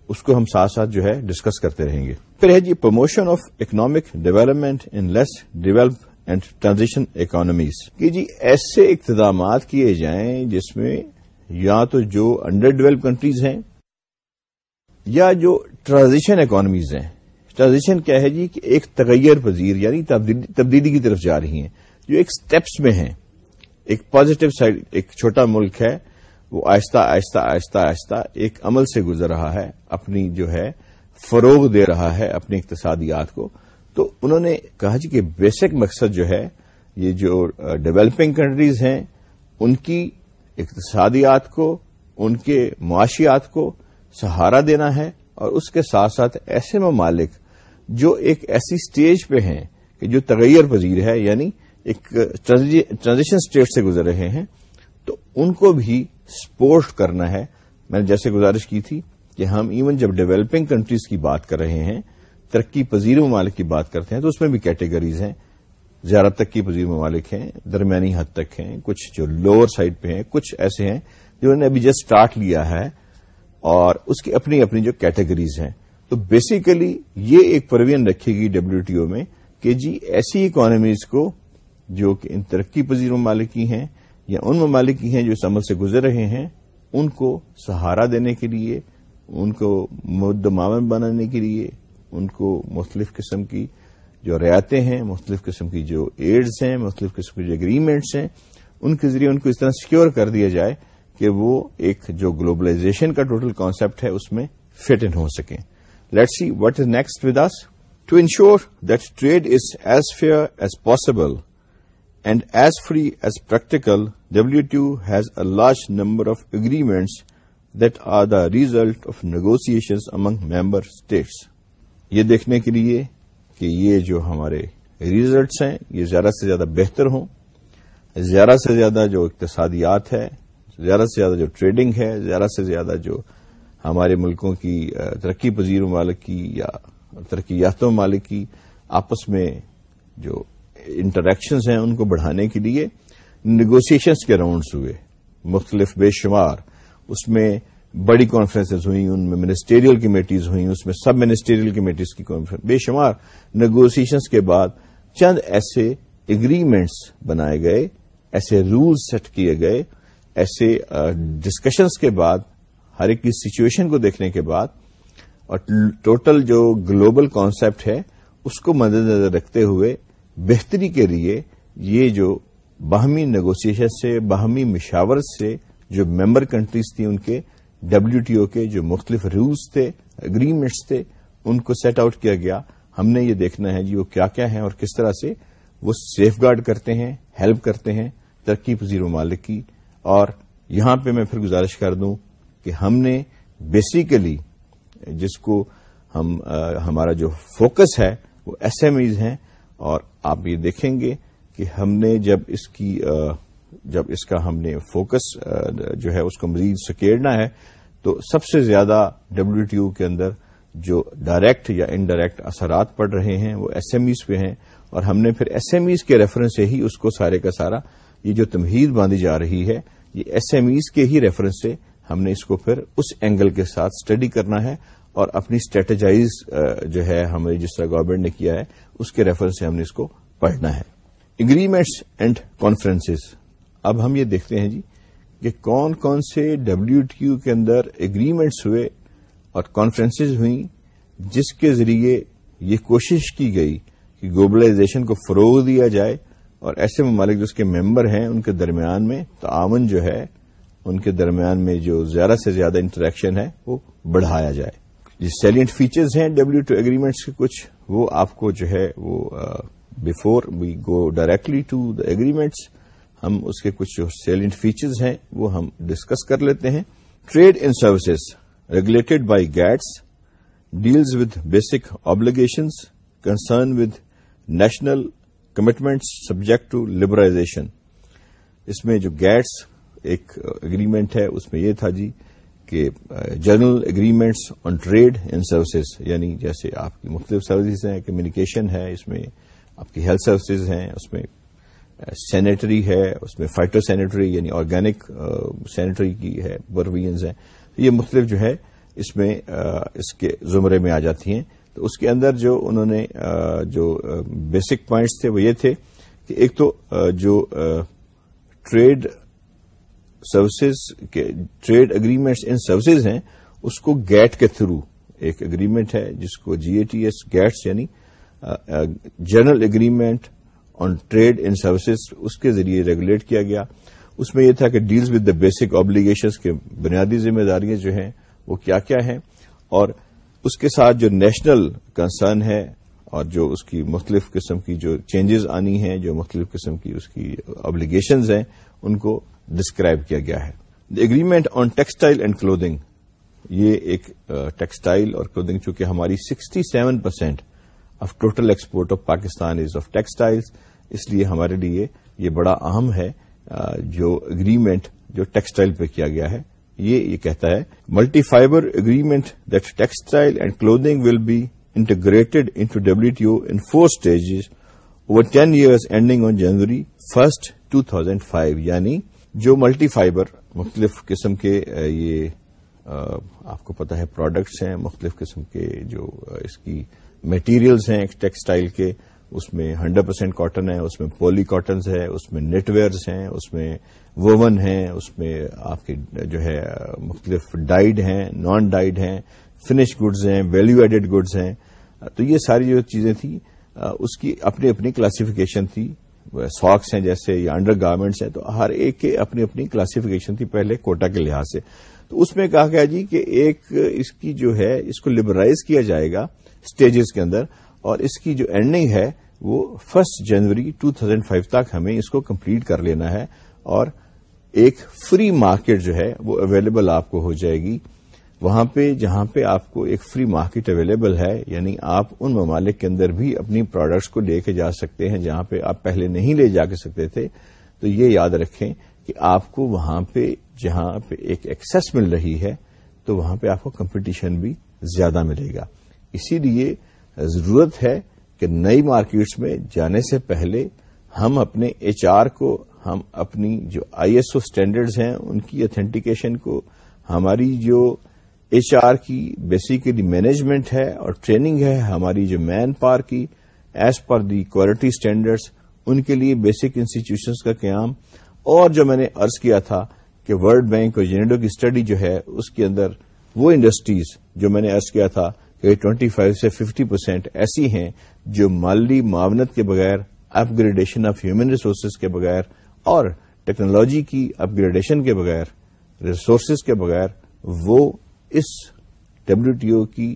اس کو ہم ساتھ ساتھ جو ہے ڈسکس کرتے رہیں گے۔ پھر ہے جی promotion of economic development in less develop and transition economies کہ جی ایسے اقتدامات کیے جائیں جس میں یا تو جو انڈر ڈیولپ کنٹریز ہیں یا جو ٹرانزیشن اکانمیز ہیں۔ ٹرانزیشن کیا ہے جی کہ ایک تغیر پذیر یعنی تبدیلی کی طرف جا رہی ہیں۔ جو ایک سٹیپس میں ہیں، ایک پازیٹو سائڈ ایک چھوٹا ملک ہے، وہ آہستہ آہستہ آہستہ آہستہ ایک عمل سے گزر رہا ہے، اپنی جو ہے فروغ دے رہا ہے اپنی اقتصادیات کو۔ تو انہوں نے کہا جی کہ بیسک مقصد جو ہے، یہ جو ڈیولپنگ کنٹریز ہیں، ان کی اقتصادیات کو، ان کے معاشیات کو سہارا دینا ہے اور اس کے ساتھ ساتھ ایسے ممالک جو ایک ایسی سٹیج پہ ہیں کہ جو تغیر پذیر ہے یعنی ایک ٹرانزیشن اسٹیٹ سے گزر رہے ہیں، تو ان کو بھی سپورٹ کرنا ہے۔ میں نے جیسے گزارش کی تھی کہ ہم ایون جب ڈیولپنگ کنٹریز کی بات کر رہے ہیں، ترقی پذیر ممالک کی بات کرتے ہیں، تو اس میں بھی کیٹیگریز ہیں۔ زیادہ ترقی پذیر ممالک ہیں، درمیانی حد تک ہیں، کچھ جو لوور سائڈ پہ ہیں، کچھ ایسے ہیں جنہوں نے ابھی جسٹ اسٹارٹ لیا ہے۔ اور اس کی اپنی اپنی جو کیٹیگریز ہیں۔ تو بیسیکلی یہ ایک پروین رکھے گی ڈبلو ٹی او میں کہ جی ایسی اکانمیز کو جو کہ ان ترقی پذیر ممالک کی ہیں یا ان ممالک کی ہیں جو اس عمل سے گزر رہے ہیں، ان کو سہارا دینے کے لیے، ان کو مد بنانے کے لیے، ان کو مختلف قسم کی جو رعایتیں ہیں، مختلف قسم کی جو ایڈز ہیں، مختلف قسم کی جو اگریمنٹس ہیں، ان کے ذریعے ان کو اس طرح سیکور کر دیا جائے کہ وہ ایک جو گلوبلائزیشن کا ٹوٹل کانسپٹ ہے، اس میں فٹ ان ہو سکیں۔ Let see what is next with us to ensure that trade is as fair as possible and as free as practical W TO has a large number of agreements that are the result of negotiation among member states یہ دیکھنے کے لیے کہ یہ جو ہمارے ریزلٹس ہیں، یہ زیادہ سے زیادہ بہتر ہوں، زیادہ سے زیادہ جو اقتصادیات ہے، زیادہ سے زیادہ جو ٹریڈنگ ہے، زیادہ سے زیادہ جو ہمارے ملکوں کی ترقی پذیر ممالک کی یا ترقی یافتہ ممالک کی آپس میں جو انٹریکشنز ہیں ان کو بڑھانے کے لیے نیگوسیشنز کے راؤنڈز ہوئے، مختلف بے شمار، اس میں بڑی کانفرنسز ہوئی ان میں منسٹریل کمیٹیز ہوئی اس میں سب منسٹریل کمیٹیز کی کانفرنس بے شمار نیگوسیشنز کے بعد چند ایسے اگریمنٹس بنائے گئے، ایسے رولز سیٹ کیے گئے، ایسے ڈسکشنز کے بعد، ہر ایک کی سچویشن کو دیکھنے کے بعد، اور ٹوٹل جو گلوبل کانسیپٹ ہے، اس کو مد نظر رکھتے ہوئے بہتری کے لیے یہ جو باہمی نیگوسیشن سے، باہمی مشاورت سے جو ممبر کنٹریز تھیں، ان کے ڈبلو ٹی او کے جو مختلف رولس تھے اگریمنٹس تھے، ان کو سیٹ آؤٹ کیا گیا۔ ہم نے یہ دیکھنا ہے جی وہ کیا کیا ہیں اور کس طرح سے وہ سیف گارڈ کرتے ہیں ہیلپ کرتے ہیں ترقی پذیر ممالک کی اور یہاں پہ میں پھر گزارش کر دوں کہ ہم نے بیسیکلی جس کو ہم ہمارا جو فوکس ہے، وہ ایس ایم ایز ہیں۔ اور آپ یہ دیکھیں گے کہ ہم نے جب اس کی جب اس کا ہم نے فوکس جو ہے اس کو مزید سکیڑنا ہے، تو سب سے زیادہ ڈبلو ٹی او کے اندر جو ڈائریکٹ یا انڈائریکٹ اثرات پڑ رہے ہیں، وہ ایس ایم ایز پہ ہیں۔ اور ہم نے پھر ایس ایم ایز کے ریفرنس سے ہی اس کو سارے کا سارا، یہ جو تمہید باندھی جا رہی ہے، یہ ایس ایم ایز کے ہی ریفرنس سے ہم نے اس کو پھر اس اینگل کے ساتھ اسٹڈی کرنا ہے۔ اور اپنی اسٹریٹجائز جو ہے ہمیں جس طرح گورنمنٹ نے کیا ہے اس کے ریفرنس سے ہم نے اس کو پڑھنا ہے۔ اگریمنٹس اینڈ کانفرنسز اب ہم یہ دیکھتے ہیں جی کہ کون کون سے ڈبلو ٹی یو کے اندر اگریمنٹس ہوئے اور کانفرنسز ہوئیں جس کے ذریعے یہ کوشش کی گئی کہ گلوبلائزیشن کو فروغ دیا جائے اور ایسے ممالک جو اس کے ممبر ہیں ان کے درمیان میں تعاون جو ہے، ان کے درمیان میں جو زیادہ سے زیادہ انٹریکشن ہے، وہ بڑھایا جائے۔ جو سیلینٹ فیچرز ہیں ڈبلو ٹو اگریمنٹس کے کچھ، وہ آپ کو جو ہے وہ before we go directly to the agreements ہم اس کے کچھ جو سیلنٹ فیچرز ہیں وہ ہم ڈسکس کر لیتے ہیں۔ Trade in services regulated by GATS deals with basic obligations concern with national commitments subject to liberalization اس میں جو گیٹس ایک اگریمنٹ ہے، اس میں یہ تھا جی کہ general agreements on trade in services یعنی جیسے آپ کی مختلف سروسز ہیں کمیونیکیشن ہے، اس میں آپ کی ہیلتھ سروسز ہیں، اس میں سینیٹری ہے، اس میں فائٹو سینیٹری یعنی آرگینک سینیٹری کی ہے پروینز ہیں۔ یہ مختلف جو ہے، اس میں اس کے زمرے میں آ جاتی ہیں۔ تو اس کے اندر جو انہوں نے جو بیسک پوائنٹس تھے وہ یہ تھے کہ ایک تو جو ٹریڈ سروسز کے ٹریڈ اگریمنٹس ان سروسز ہیں، اس کو گیٹ کے تھرو ایک اگریمنٹ ہے جس کو G A T S GATS یعنی general agreement on trade in services اس کے ذریعے ریگولیٹ کیا گیا۔ اس میں یہ تھا کہ deals with the basic obligations کے بنیادی ذمہ داریاں جو ہیں، وہ کیا کیا ہیں۔ اور اس کے ساتھ جو نیشنل کنسرن ہے، اور جو اس کی مختلف قسم کی جو چینجز آنی ہیں، جو مختلف قسم کی اس کی آبلیگیشنز ہیں، ان کو ڈسکرائب کیا گیا ہے۔ The agreement on textile and clothing یہ ایک ٹیکسٹائل اور کلودنگ چونکہ ہماری sixty seven percent of total export of Pakistan is of textiles اس لیے ہمارے لیے یہ بڑا اہم ہے جو اگریمنٹ جو ٹیکسٹائل پہ کیا گیا ہے۔ یہ یہ کہتا ہے multi fibre agreement that textile and clothing will be integrated into W T O in four stages over ten years ending on January first two thousand five یعنی جو ملٹی فائبر، مختلف قسم کے یہ آپ کو پتا ہے پروڈکٹس ہیں، مختلف قسم کے جو اس کی میٹیریلز ہیں ٹیکسٹائل کے، اس میں ہنڈریڈ پرسینٹ کاٹن ہے، اس میں پولی کاٹنز ہے، اس میں نیٹ ویئرز ہیں، اس میں ووون ہیں، اس میں آپ کے جو ہے مختلف ڈائڈ ہیں نان ڈائڈ ہیں فنش گڈز ہیں ویلو ایڈیڈ گڈز ہیں۔ تو یہ ساری جو چیزیں تھیں اس کی اپنی اپنی کلاسیفیکیشن تھی۔ ساکس ہیں، جیسے یا انڈر گارمنٹس ہیں، تو ہر ایک کے اپنی اپنی کلاسیفیکیشن تھی پہلے کوٹا کے لحاظ سے۔ تو اس میں کہا گیا جی کہ ایک اس کی جو ہے، اس کو لبرائز کیا جائے گا اسٹیجز کے اندر، اور اس کی جو اینڈنگ ہے، وہ first January two thousand five تک ہمیں اس کو کمپلیٹ کر لینا ہے، اور ایک فری مارکیٹ جو ہے، وہ اویلیبل آپ کو ہو جائے گی۔ وہاں پہ جہاں پہ آپ کو ایک فری مارکیٹ اویلیبل ہے یعنی آپ ان ممالک کے اندر بھی اپنی پروڈکٹس کو لے کے جا سکتے ہیں جہاں پہ آپ پہلے نہیں لے جا کے سکتے تھے۔ تو یہ یاد رکھیں کہ آپ کو وہاں پہ جہاں پہ ایک ایکسس مل رہی ہے، تو وہاں پہ آپ کو کمپٹیشن بھی زیادہ ملے گا۔ اسی لیے ضرورت ہے کہ نئی مارکیٹس میں جانے سے پہلے ہم اپنے ایچ آر کو، ہم اپنی جو آئی ایس او اسٹینڈرڈز ہیں، ان کی اتھینٹیکیشن کو، ہماری جو ایچ آر کی بیسیکلی مینجمنٹ ہے اور ٹریننگ ہے ہماری جو مین پار کی as per the quality standards ان کے لیے بیسک انسٹیٹیوشنس کا قیام. اور جو میں نے ارض کیا تھا کہ ورلڈ بینک اور جینیڈو کی اسٹڈی جو ہے، اس کے اندر وہ انڈسٹریز جو میں نے ارض کیا تھا کہ ٹوینٹی فائیو سے ففٹی پرسینٹ ایسی ہیں جو مالی معاونت کے بغیر upgradation of human resources کے بغیر، اور ٹیکنالوجی کی اپ گریڈیشن کے بغیر ریسورسز کے بغیر وہ اس ڈبلو ٹی او کی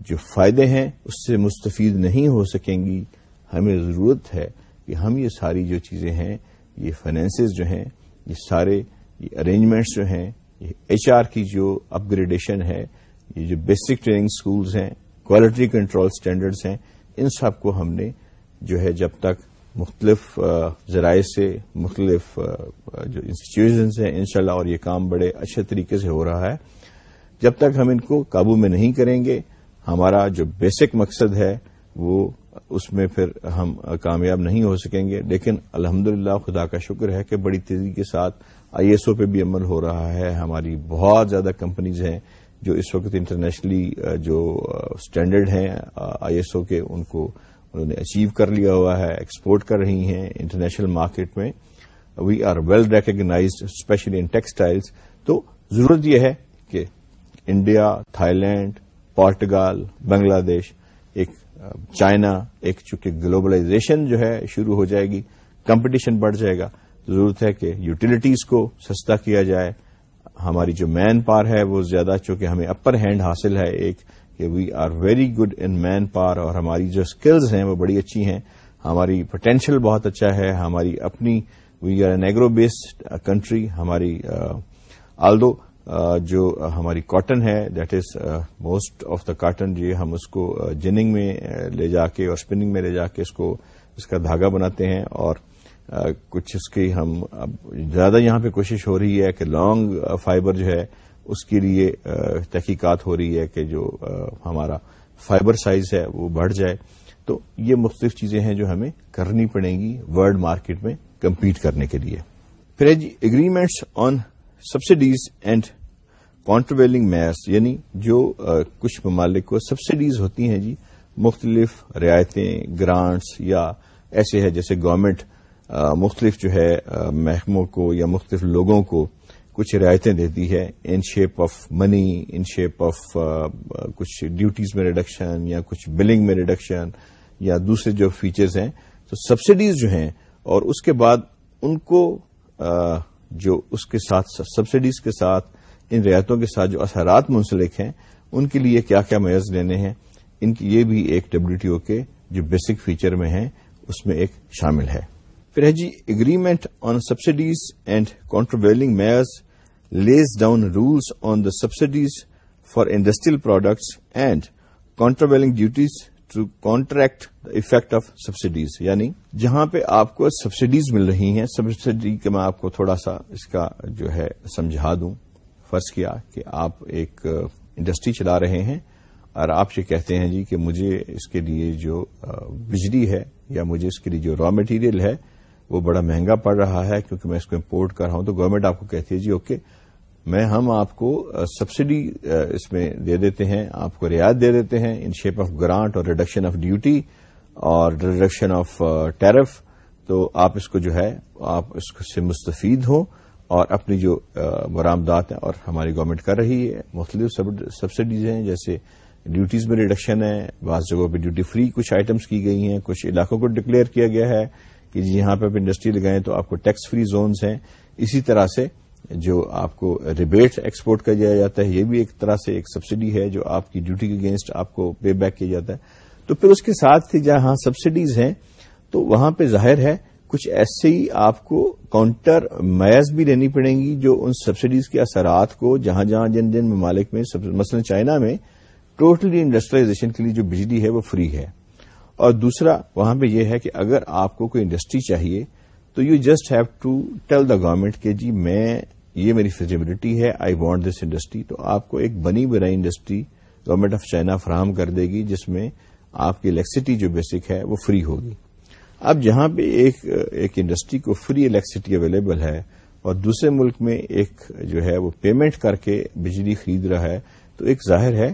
جو فائدے ہیں، اس سے مستفید نہیں ہو سکیں گی۔ ہمیں ضرورت ہے کہ ہم یہ ساری جو چیزیں ہیں، یہ فائنینسز جو ہیں، یہ سارے یہ ارینجمنٹس جو ہیں، یہ ایچ آر کی جو اپ گریڈیشن ہے، یہ جو بیسک ٹریننگ اسکولز ہیں کوالٹی کنٹرول اسٹینڈرڈز ہیں، ان سب کو ہم نے جو ہے جب تک مختلف ذرائع سے، مختلف جو انسٹیٹیوشنز ہیں، انشاءاللہ اور یہ کام بڑے اچھے طریقے سے ہو رہا ہے۔ جب تک ہم ان کو قابو میں نہیں کریں گے، ہمارا جو بیسک مقصد ہے، وہ اس میں پھر ہم کامیاب نہیں ہو سکیں گے۔ لیکن الحمد خدا کا شکر ہے کہ بڑی تیزی کے ساتھ آئی ایس او پہ بھی عمل ہو رہا ہے۔ ہماری بہت زیادہ کمپنیز ہیں جو اس وقت انٹرنیشنلی جو اسٹینڈرڈ ہیں آئی ایس او کے، ان کو انہوں نے اچیو کر لیا ہوا ہے ایکسپورٹ کر رہی ہیں انٹرنیشنل مارکیٹ میں۔ We are well recognized especially in textiles تو ضرورت یہ ہے کہ India Thailand Portugal Bangladesh, ایک چائنا، ایک، چونکہ گلوبلائزیشن جو ہے شروع ہو جائے گی، کمپٹیشن بڑھ جائے گا، ضرورت ہے کہ یوٹیلیٹیز کو سستا کیا جائے۔ ہماری جو مین پار ہے وہ زیادہ، چونکہ ہمیں اپر ہینڈ حاصل ہے ایک کہ we are very good in manpower اور ہماری جو اسکلز ہیں وہ بڑی اچھی ہیں۔ ہماری پوٹینشیل بہت اچھا ہے، ہماری اپنی we are an agro based country ہماری آلدو جو ہماری کاٹن ہے that is most of the cotton جو ہم اس کو جننگ میں لے جا کے اور اسپننگ میں لے جا کے اس کو، اس کا دھاگا بناتے ہیں اور کچھ اس کی ہم زیادہ یہاں پہ کوشش ہو رہی ہے کہ لانگ فائبر جو ہے، اس کے لیے تحقیقات ہو رہی ہے کہ جو ہمارا فائبر سائز ہے، وہ بڑھ جائے۔ تو یہ مختلف چیزیں ہیں جو ہمیں کرنی پڑیں گی ورلڈ مارکیٹ میں کمپیٹ کرنے کے لیے۔ پھر agreements on subsidies and countervailing measures یعنی جو کچھ ممالک کو سبسڈیز ہوتی ہیں جی مختلف رعایتیں گرانٹس یا ایسے ہے جیسے گورنمنٹ مختلف جو ہے محکموں کو یا مختلف لوگوں کو کچھ رعایتیں دیتی ہے in shape of money in shape of کچھ ڈیوٹیز میں ریڈکشن یا کچھ بلنگ میں ریڈکشن یا دوسرے جو فیچرز ہیں، تو سبسڈیز جو ہیں اور اس کے بعد ان کو جو اس کے ساتھ سبسڈیز کے ساتھ، ان رعایتوں کے ساتھ جو اثرات منسلک ہیں، ان کے لیے کیا کیا میئرز لینے ہیں؟ ان کی یہ بھی ایک ڈبلو ٹی او کے جو بیسک فیچر میں ہیں، اس میں ایک شامل ہے۔ پھر ہے جی agreement on subsidies and countervailing measures lays down rules on the subsidies for industrial products and countervailing duties to counteract effect of subsidies یعنی جہاں پہ آپ کو سبسڈیز مل رہی ہیں سبسڈی کا میں آپ کو تھوڑا سا اس کا جو ہے سمجھا دوں فرض کیا کہ آپ ایک انڈسٹری چلا رہے ہیں اور آپ یہ کہتے ہیں جی کہ مجھے اس کے لیے جو بجلی ہے یا مجھے اس کے لیے جو را مٹیریل ہے وہ بڑا مہنگا پڑ رہا ہے کیونکہ میں اس کو امپورٹ کر رہا ہوں تو گورنمنٹ آپ کو کہتی ہے جی اوکے میں ہم آپ کو سبسڈی اس میں دے دیتے ہیں، آپ کو رعایت دے دیتے ہیں ان شیپ آف گرانٹ اور ریڈکشن آف ڈیوٹی اور ریڈکشن آف ٹیرف تو آپ اس کو جو ہے، آپ اس سے مستفید ہوں اور اپنی جو برآمدات ہیں اور ہماری گورنمنٹ کر رہی ہے، مختلف سبسڈیز ہیں، جیسے ڈیوٹیز میں ریڈکشن ہے، بعض جگہوں پہ ڈیوٹی فری کچھ آئٹمس کی گئی ہیں، کچھ علاقوں کو ڈکلیئر کیا گیا ہے کہ جی یہاں پہ آپ انڈسٹری لگائیں تو آپ کو ٹیکس فری زونز ہیں، اسی طرح سے جو آپ کو ریبیٹ ایکسپورٹ کر دیا جاتا ہے، یہ بھی ایک طرح سے ایک سبسڈی ہے جو آپ کی ڈیوٹی کے اگینسٹ آپ کو پے بیک کیا جاتا ہے۔ تو پھر اس کے ساتھ ہی جہاں ہاں سبسڈیز ہیں، تو وہاں پہ ظاہر ہے کچھ ایسے ہی آپ کو کاؤنٹر میز بھی لینی پڑیں گی جو ان سبسڈیز کے اثرات کو جہاں جہاں جن جن ممالک میں، مثلا چائنا میں ٹوٹلی انڈسٹریلائزیشن کے لیے جو بجلی ہے وہ فری ہے۔ اور دوسرا وہاں پہ یہ ہے کہ اگر آپ کو کوئی انڈسٹری چاہیے، تو you just have to tell the government کہ جی میں یہ میری فیزیبلٹی ہے آئی وانٹ دس انڈسٹری تو آپ کو ایک بنی بنائی انڈسٹری گورنمنٹ آف چائنا فراہم کر دے گی، جس میں آپ کی الیکٹریسٹی جو بیسک ہے وہ فری ہوگی۔ اب جہاں پہ ایک ایک انڈسٹری کو فری الیکٹریسٹی اویلیبل ہے اور دوسرے ملک میں ایک جو ہے وہ پیمنٹ کر کے بجلی خرید رہا ہے، تو ایک ظاہر ہے،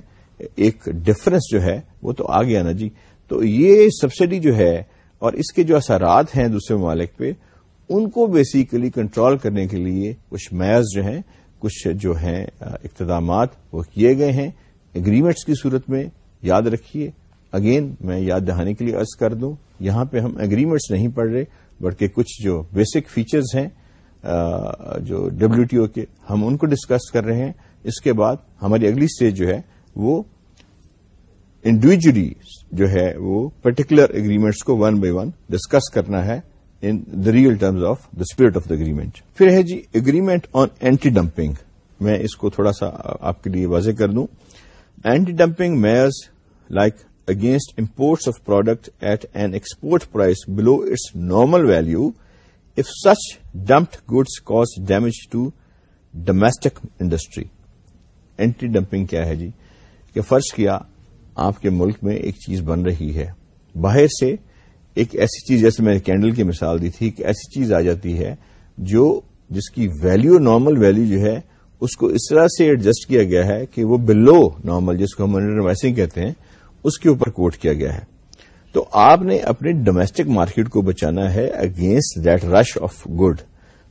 ایک ڈفرنس جو ہے وہ تو آ گیا نا جی۔ تو یہ سبسڈی جو ہے اور اس کے جو اثرات ہیں دوسرے ممالک پہ ان کو بیسیکلی کنٹرول کرنے کے لیے کچھ میز جو ہیں، کچھ جو ہیں، اقتدامات وہ کیے گئے ہیں۔ اگریمنٹس کی صورت میں یاد رکھیے۔ اگین میں یاد دہانے کے لیے عرض کر دوں، یہاں پہ ہم اگریمنٹس نہیں پڑھ رہے، بلکہ کچھ جو بیسک فیچرز ہیں جو ڈبلو ٹی او کے ہم ان کو ڈسکس کر رہے ہیں۔ اس کے بعد ہماری اگلی اسٹیج جو ہے، وہ انڈیویجلی جو ہے، وہ پرٹیکولر اگریمنٹس کو ون بائی ون ڈسکس کرنا ہے۔ In the real terms of the spirit of the agreement پھر ہے جی اگریمنٹ آن اینٹی ڈمپنگ میں اس کو تھوڑا سا آپ کے لیے واضح کر دوں anti dumping measures like against imports of product at an export price below its normal value if such dumped goods cause damage to domestic industry anti dumping کیا ہے جی کہ فرض کیا آپ کے ملک میں ایک چیز بن رہی ہے باہر سے ایک ایسی چیز، جیسے میں نے کینڈل کی مثال دی تھی، ایک ایسی چیز آ جاتی ہے جو جس کی ویلو نارمل ویلو جو ہے، اس کو اس طرح سے ایڈجسٹ کیا گیا ہے کہ وہ بلو نارمل جس کو ہم ویسے کہتے ہیں، اس کے اوپر کوٹ کیا گیا ہے۔ تو آپ نے اپنے ڈومیسٹک مارکیٹ کو بچانا ہے against that rush of good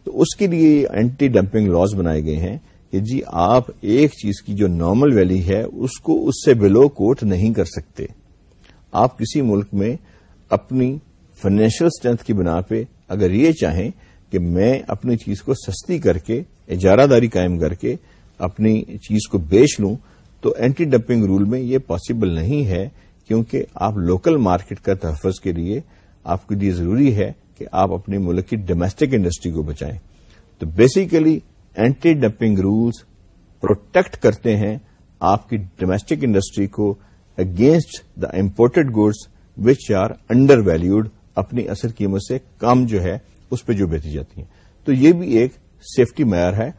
تو اس کے لیے اینٹی ڈمپنگ لاس بنائے گئے ہیں کہ جی آپ ایک چیز کی جو نارمل ویلی ہے، اس کو اس سے بلو کوٹ نہیں کر سکتے۔ آپ کسی ملک میں اپنی فائنینشیل اسٹرینتھ کی بنا پہ اگر یہ چاہیں کہ میں اپنی چیز کو سستی کر کے، اجارہ داری قائم کر کے اپنی چیز کو بیچ لوں، تو اینٹی ڈمپنگ رول میں یہ پاسبل نہیں ہے، کیونکہ آپ لوکل مارکیٹ کا تحفظ کے لیے آپ کے لیے ضروری ہے کہ آپ اپنے ملک کی ڈومیسٹک انڈسٹری کو بچائیں۔ تو basically anti dumping rules protect کرتے ہیں آپ کی ڈومیسٹک انڈسٹری کو against the imported goods which are under valued اپنی اثر قیمت سے کم جو ہے، اس پہ جو بیچی جاتی ہیں۔ تو یہ بھی ایک سیفٹی معیار ہے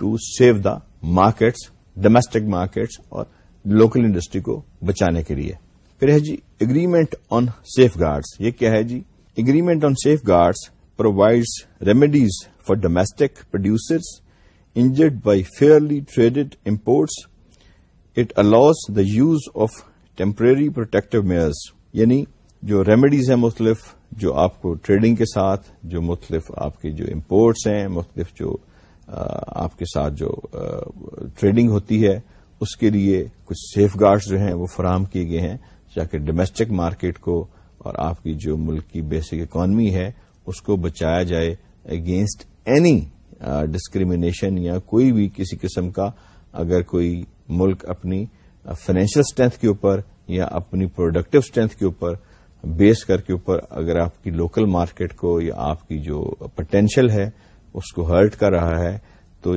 to save the markets domestic markets اور لوکل انڈسٹری کو بچانے کے لیے۔ پھر ہے جی اگریمنٹ آن سیف گارڈس یہ کیا ہے جی؟ Agreement on safeguards provides remedies for domestic producers injured by fairly traded imports it allows the use of temporary protective measures یعنی جو ریمیڈیز ہیں مختلف، جو آپ کو ٹریڈنگ کے ساتھ، جو مختلف آپ کے جو امپورٹس ہیں، مختلف جو آپ کے ساتھ جو ٹریڈنگ ہوتی ہے، اس کے لیے کچھ سیف گارڈز جو ہیں وہ فراہم کیے گئے ہیں تاکہ ڈومیسٹک مارکیٹ کو اور آپ کی جو ملک کی بیسک اکانمی ہے، اس کو بچایا جائے اگینسٹ اینی ڈسکریمنیشن یا کوئی بھی کسی قسم کا اگر کوئی ملک اپنی فائنینشیل اسٹرینتھ کے اوپر یا اپنی پروڈکٹیو اسٹرینتھ کے اوپر بیس کر کے اوپر اگر آپ کی لوکل مارکیٹ کو یا آپ کی جو پوٹینشیل ہے، اس کو ہرٹ کر رہا ہے، تو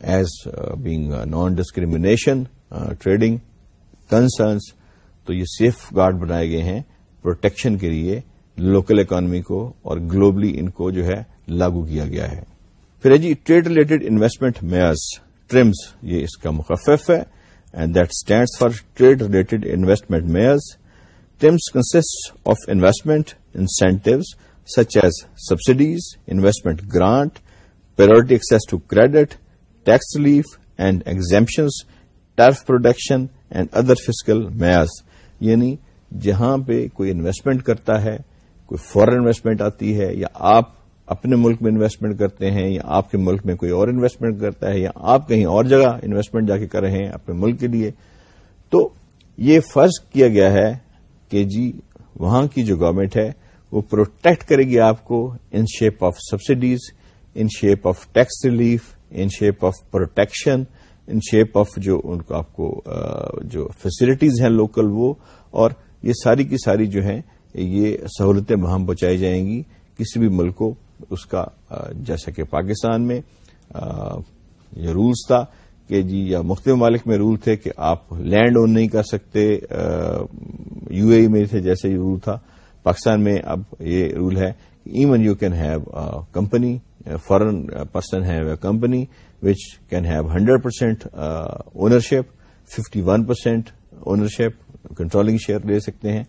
as being non discrimination trading concerns تو یہ سیف گارڈ بنائے گئے ہیں پروٹیکشن کے لیے لوکل اکانمی کو اور گلوبلی ان کو جو ہے لاگو کیا گیا ہے۔ پھر ہے جی trade related investment measures TRIMs یہ اس کا مخفف ہے۔ And that stands for trade related investment measures TRIMs consist of investment incentives such as subsidies investment grant priority access to credit tax relief and exemptions tariff production and other physical measures یعنی جہاں پہ کوئی انویسٹمنٹ کرتا ہے، کوئی فورن انویسٹمنٹ آتی ہے یا آپ اپنے ملک میں انویسٹمنٹ کرتے ہیں یا آپ کے ملک میں کوئی اور انویسٹمنٹ کرتا ہے یا آپ کہیں اور جگہ انویسٹمنٹ جا کے کر رہے ہیں اپنے ملک کے لیے، تو یہ فرض کیا گیا ہے کہ جی وہاں کی جو گورنمنٹ ہے، وہ پروٹیکٹ کرے گی آپ کو in shape of subsidies in shape of tax relief in shape of protection in shape of جو ان کو آپ کو جو فیسلٹیز ہیں لوکل وہ، اور یہ ساری کی ساری جو ہیں، یہ سہولتیں وہاں پہنچائی جائیں گی، کسی بھی ملک کو اس کا جیسا کہ پاکستان میں یہ رولز تھا کہ جی یا مختلف ممالک میں رول تھے کہ آپ لینڈ اون نہیں کر سکتے یو اے میں تھے جیسے یہ رول تھا۔ پاکستان میں اب یہ رول ہے even you can have company foreign person have a company which can have hundred percent ownership fifty one percent ownership controlling share لے سکتے ہیں۔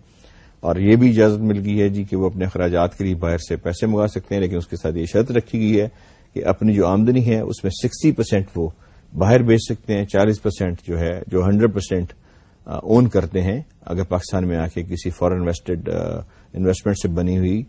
اور یہ بھی اجازت مل گئی ہے جی کہ وہ اپنے اخراجات کے لیے باہر سے پیسے منگا سکتے ہیں، لیکن اس کے ساتھ یہ شرط رکھی گئی ہے کہ اپنی جو آمدنی ہے، اس میں سکسٹی پرسینٹ وہ باہر بیچ سکتے ہیں، چالیس پرسینٹ جو ہے، جو ہنڈریڈ پرسینٹ اون کرتے ہیں۔ اگر پاکستان میں آ کے کسی فورن انویسٹڈ انویسٹمنٹ سے بنی ہوئی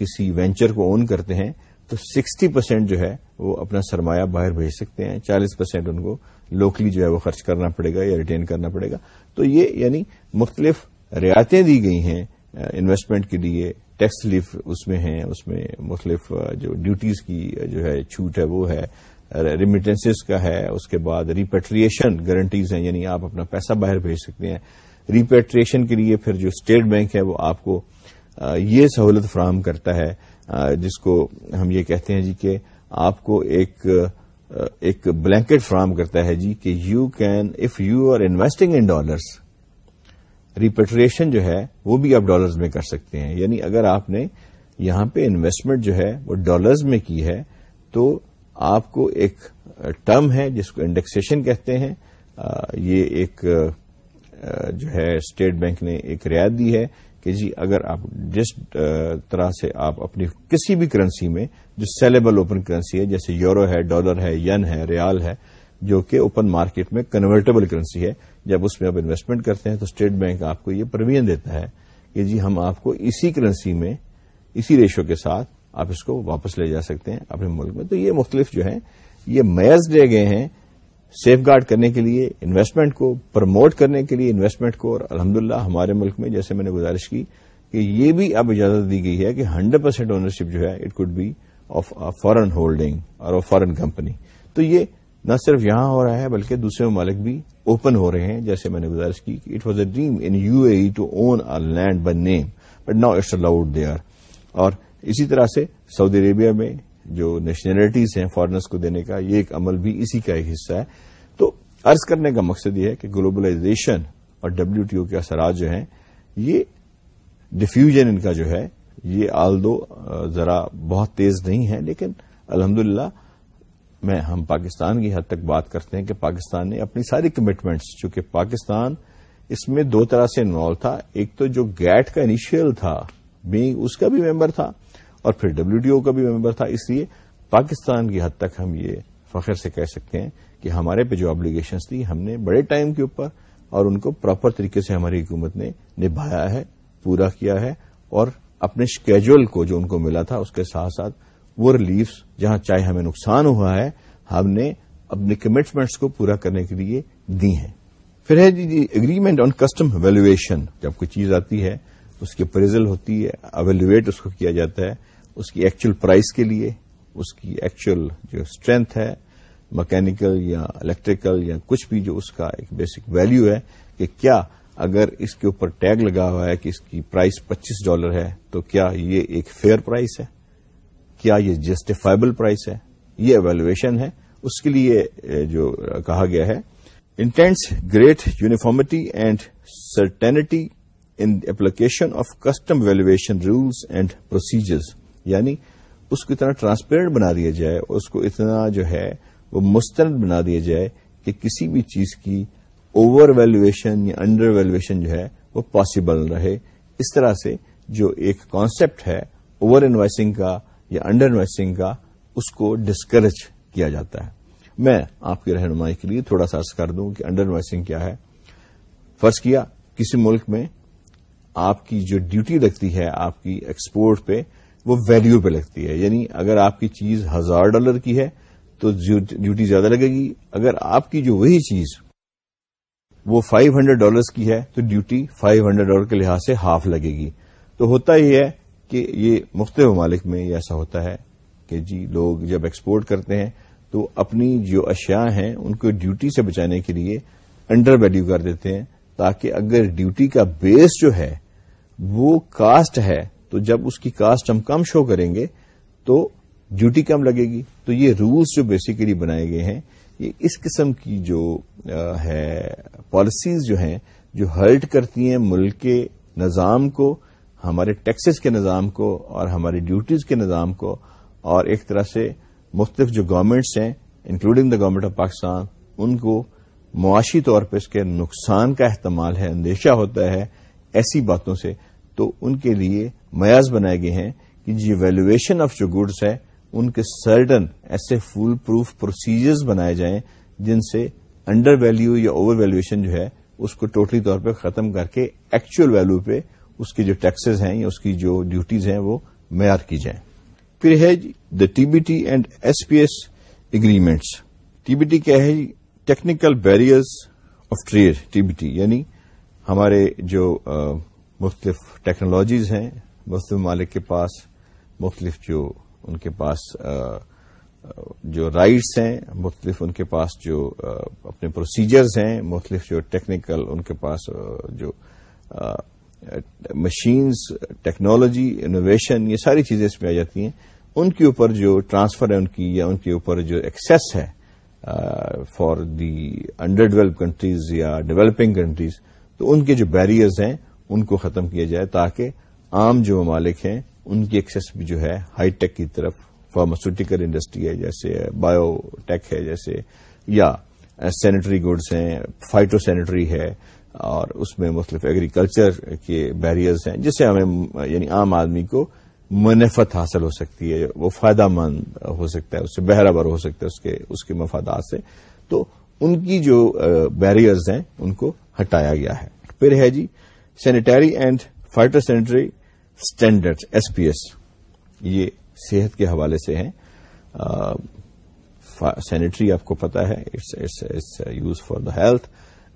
کسی وینچر کو اون کرتے ہیں، تو سکسٹی پرسینٹ جو ہے وہ اپنا سرمایہ باہر بھیج سکتے ہیں۔ چالیس پرسینٹ ان کو لوکلی جو ہے وہ خرچ کرنا پڑے گا یا ریٹین کرنا پڑے گا۔ تو یہ یعنی مختلف رعایتیں دی گئی ہیں انویسٹمنٹ کے لیے ٹیکس ریلیف اس میں ہیں، اس میں مختلف جو ڈیوٹیز کی جو ہے چھوٹ ہے، وہ ہے۔ ریمیٹنسز کا ہے، اس کے بعد ریپیٹریشن گارنٹیز ہیں یعنی آپ اپنا پیسہ باہر بھیج سکتے ہیں۔ ریپیٹریشن کے لیے پھر جو اسٹیٹ بینک ہے، وہ آپ کو یہ سہولت فراہم کرتا ہے۔ جس کو ہم یہ کہتے ہیں جی کہ آپ کو ایک ایک بلینکٹ فراہم کرتا ہے جی کہ you can if you are investing in dollars repatriation جو ہے، وہ بھی آپ ڈالرز میں کر سکتے ہیں. یعنی اگر آپ نے یہاں پہ انویسٹمنٹ جو ہے، وہ ڈالرز میں کی ہے، تو آپ کو ایک ٹرم ہے جس کو انڈیکسیشن کہتے ہیں. یہ ایک جو ہے اسٹیٹ بینک نے ایک رعایت دی ہے کہ جی اگر آپ جس طرح سے آپ اپنی کسی بھی کرنسی میں، جو سیلیبل اوپن کرنسی ہے، جیسے یورو ہے ڈالر ہے، ین ہے، ریال ہے، جو کہ اوپن مارکیٹ میں کنورٹیبل کرنسی ہے جب اس میں آپ انویسٹمنٹ کرتے ہیں تو اسٹیٹ بینک آپ کو یہ پروین دیتا ہے کہ جی ہم آپ کو اسی کرنسی میں اسی ریشو کے ساتھ آپ اس کو واپس لے جا سکتے ہیں اپنے ملک میں۔ تو یہ مختلف جو ہیں، یہ میز دے گئے ہیں سیف گارڈ کرنے کے لیے انویسٹمنٹ کو پروموٹ کرنے کے لیے انویسٹمنٹ کو۔ اور الحمد ہمارے ملک میں جیسے میں نے گزارش کی کہ یہ بھی اب اجازت دی گئی ہے کہ ہنڈریڈ پرسینٹ اونرشپ جو ہے it could be of foreign holding اور فارن کمپنی تو یہ نہ صرف یہاں ہو رہا ہے بلکہ دوسرے ممالک بھی اوپن ہو رہے ہیں، جیسے میں نے گزارش کی it was a dream in U A to own a land by name but now it's allowed they are اور اسی طرح سے سعودی عربیہ میں جو نیشنلٹیز ہیں فارنرس کو دینے کا، یہ ایک عمل بھی اسی کا ایک حصہ ہے۔ تو ارض کرنے کا مقصد یہ ہے کہ گلوبلائزیشن اور ڈبلو ٹی او کے اثرات جو ہیں، یہ ڈفیوژن ان کا جو ہے، یہ آل دو ذرا بہت تیز نہیں ہے لیکن الحمدللہ میں ہم پاکستان کی حد تک بات کرتے ہیں کہ پاکستان نے اپنی ساری کمٹمنٹس چونکہ پاکستان اس میں دو طرح سے انوالو تھا۔ ایک تو جو گیٹ کا انیشیل تھا بینگ اس کا بھی ممبر تھا، اور پھر ڈبلو ڈی او کا بھی ممبر تھا۔ اس لیے پاکستان کی حد تک ہم یہ فخر سے کہہ سکتے ہیں کہ ہمارے پہ جو آبلیگیشنس تھی، ہم نے بڑے ٹائم کے اوپر اور ان کو پراپر طریقے سے ہماری حکومت نے نبھایا ہے، پورا کیا ہے۔ اور اپنے اسکیجول کو جو ان کو ملا تھا، اس کے ساتھ ساتھ وہ ریلیفس جہاں چاہے ہمیں نقصان ہوا ہے، ہم نے اپنے کمٹمنٹس کو پورا کرنے کے لیے دی ہیں۔ پھر ہے جی اگریمنٹ آن کسٹم ویلویشن جب کوئی چیز آتی ہے، اس کی اپریزل ہوتی ہے اویلویٹ اس کو کیا جاتا ہے، اس کی ایکچوئل پرائز کے لیے، اس کی ایکچوئل جو اسٹرینتھ ہے مکینکل یا الیکٹریکل یا کچھ بھی جو اس کا ایک بیسک ویلو ہے، کہ کیا اگر اس کے اوپر ٹیگ لگا ہوا ہے کہ اس کی پرائز پچیس ڈالر ہے، تو کیا یہ ایک فیئر پرائز ہے؟ کیا یہ جسٹیفائبل پرائس ہے؟ یہ ایویلویشن ہے۔ اس کے لیے جو کہا گیا ہے intends great uniformity and certainty in the application of custom valuation rules and procedures. یعنی اس کو اتنا ٹرانسپیرنٹ بنا دیا جائے اور اس کو اتنا جو ہے، وہ مستند بنا دیا جائے کہ کسی بھی چیز کی اوور ویلویشن یا انڈر ویلویشن جو ہے، وہ پاسبل رہے۔ اس طرح سے جو ایک کانسیپٹ ہے اوور انوائسنگ کا یا انڈر انوائسنگ کا اس کو ڈسکریج کیا جاتا ہے۔ میں آپ کی رہنمائی کے لیے تھوڑا سا کر دوں کہ انڈر انوائسنگ کیا ہے۔ فرض کیا کسی ملک میں آپ کی جو ڈیوٹی لگتی ہے، آپ کی ایکسپورٹ پہ وہ ویلیو پہ لگتی ہے۔ یعنی اگر آپ کی چیز ہزار ڈالر کی ہے تو ڈیوٹی زیادہ لگے گی۔ اگر آپ کی جو وہی چیز وہ فائیو ہنڈریڈ ڈالرس کی ہے تو ڈیوٹی فائیو ہنڈریڈ ڈالر کے لحاظ سے ہاف لگے گی۔ تو ہوتا ہی ہے کہ یہ مختلف ممالک میں یہ ایسا ہوتا ہے کہ جی لوگ جب ایکسپورٹ کرتے ہیں تو اپنی جو اشیاء ہیں ان کو ڈیوٹی سے بچانے کے لیے انڈر ویلو کر دیتے ہیں تاکہ اگر ڈیوٹی کا بیس جو ہے وہ کاسٹ ہے تو جب اس کی کاسٹ ہم کم شو کریں گے تو ڈیوٹی کم لگے گی۔ تو یہ رولس جو بیسیکلی بنائے گئے ہیں، یہ اس قسم کی جو ہے پالیسیز جو ہیں جو ہرٹ کرتی ہیں ملک کے نظام کو ہمارے ٹیکسز کے نظام کو اور ہماری ڈیوٹیز کے نظام کو اور ایک طرح سے مختلف جو گورنمنٹس ہیں including the government of Pakistan ان کو معاشی طور پہ اس کے نقصان کا احتمال ہے، اندیشہ ہوتا ہے ایسی باتوں سے۔ تو ان کے لیے میاز بنائے گئے ہیں کہ جی ویلویشن آف جو گڈس ہے، ان کے سرٹن ایسے فول پروف پروسیجرز بنائے جائیں جن سے انڈر ویلو یا اوور ویلویشن جو ہے، اس کو ٹوٹلی طور پہ ختم کر کے ایکچوئل ویلو پہ اس کی جو ٹیکسز ہیں یا اس کی جو ڈیوٹیز ہیں وہ معیار کی جائیں۔ پھر ہے the T B T and S P S agreements T B T کیا ہے technical barriers of trade T B T یعنی ہمارے جو مختلف ٹیکنالوجیز ہیں، مختلف ممالک کے پاس، مختلف جو ان کے پاس جو رائٹس ہیں، مختلف ان کے پاس جو اپنے پروسیجرز ہیں، مختلف جو ٹیکنیکل ان کے پاس جو مشینز، ٹیکنالوجی، انوویشن، یہ ساری چیزیں اس میں آ جاتی ہیں۔ ان کے اوپر جو ٹرانسفر ہے ان کی یا ان کے اوپر جو ایکسیس ہے for the under develop countries یا ڈیولپنگ کنٹریز تو ان کے جو بیریئرز ہیں، ان کو ختم کیا جائے تاکہ عام جو ممالک ہیں، ان کی ایکسیس بھی جو ہے ہائی ٹیک کی طرف فارماسوٹیکل انڈسٹری ہے، جیسے بایو ٹیک ہے، جیسے یا سینیٹری گڈس ہیں فائٹو سینیٹری ہے اور اس میں مختلف ایگریکلچر کے بیریئرز ہیں، جس سے ہمیں یعنی عام آدمی کو منفت حاصل ہو سکتی ہے، وہ فائدہ مند ہو سکتا ہے، اس سے بہرابر ہو سکتا ہے اس کے اس کے مفادات سے۔ تو ان کی جو بیریئرز ہیں، ان کو ہٹایا گیا ہے۔ پھر ہے جی sanitary and phyto sanitary standard S P S یہ صحت کے حوالے سے ہیں۔ سینیٹری آپ کو پتا ہے use for the health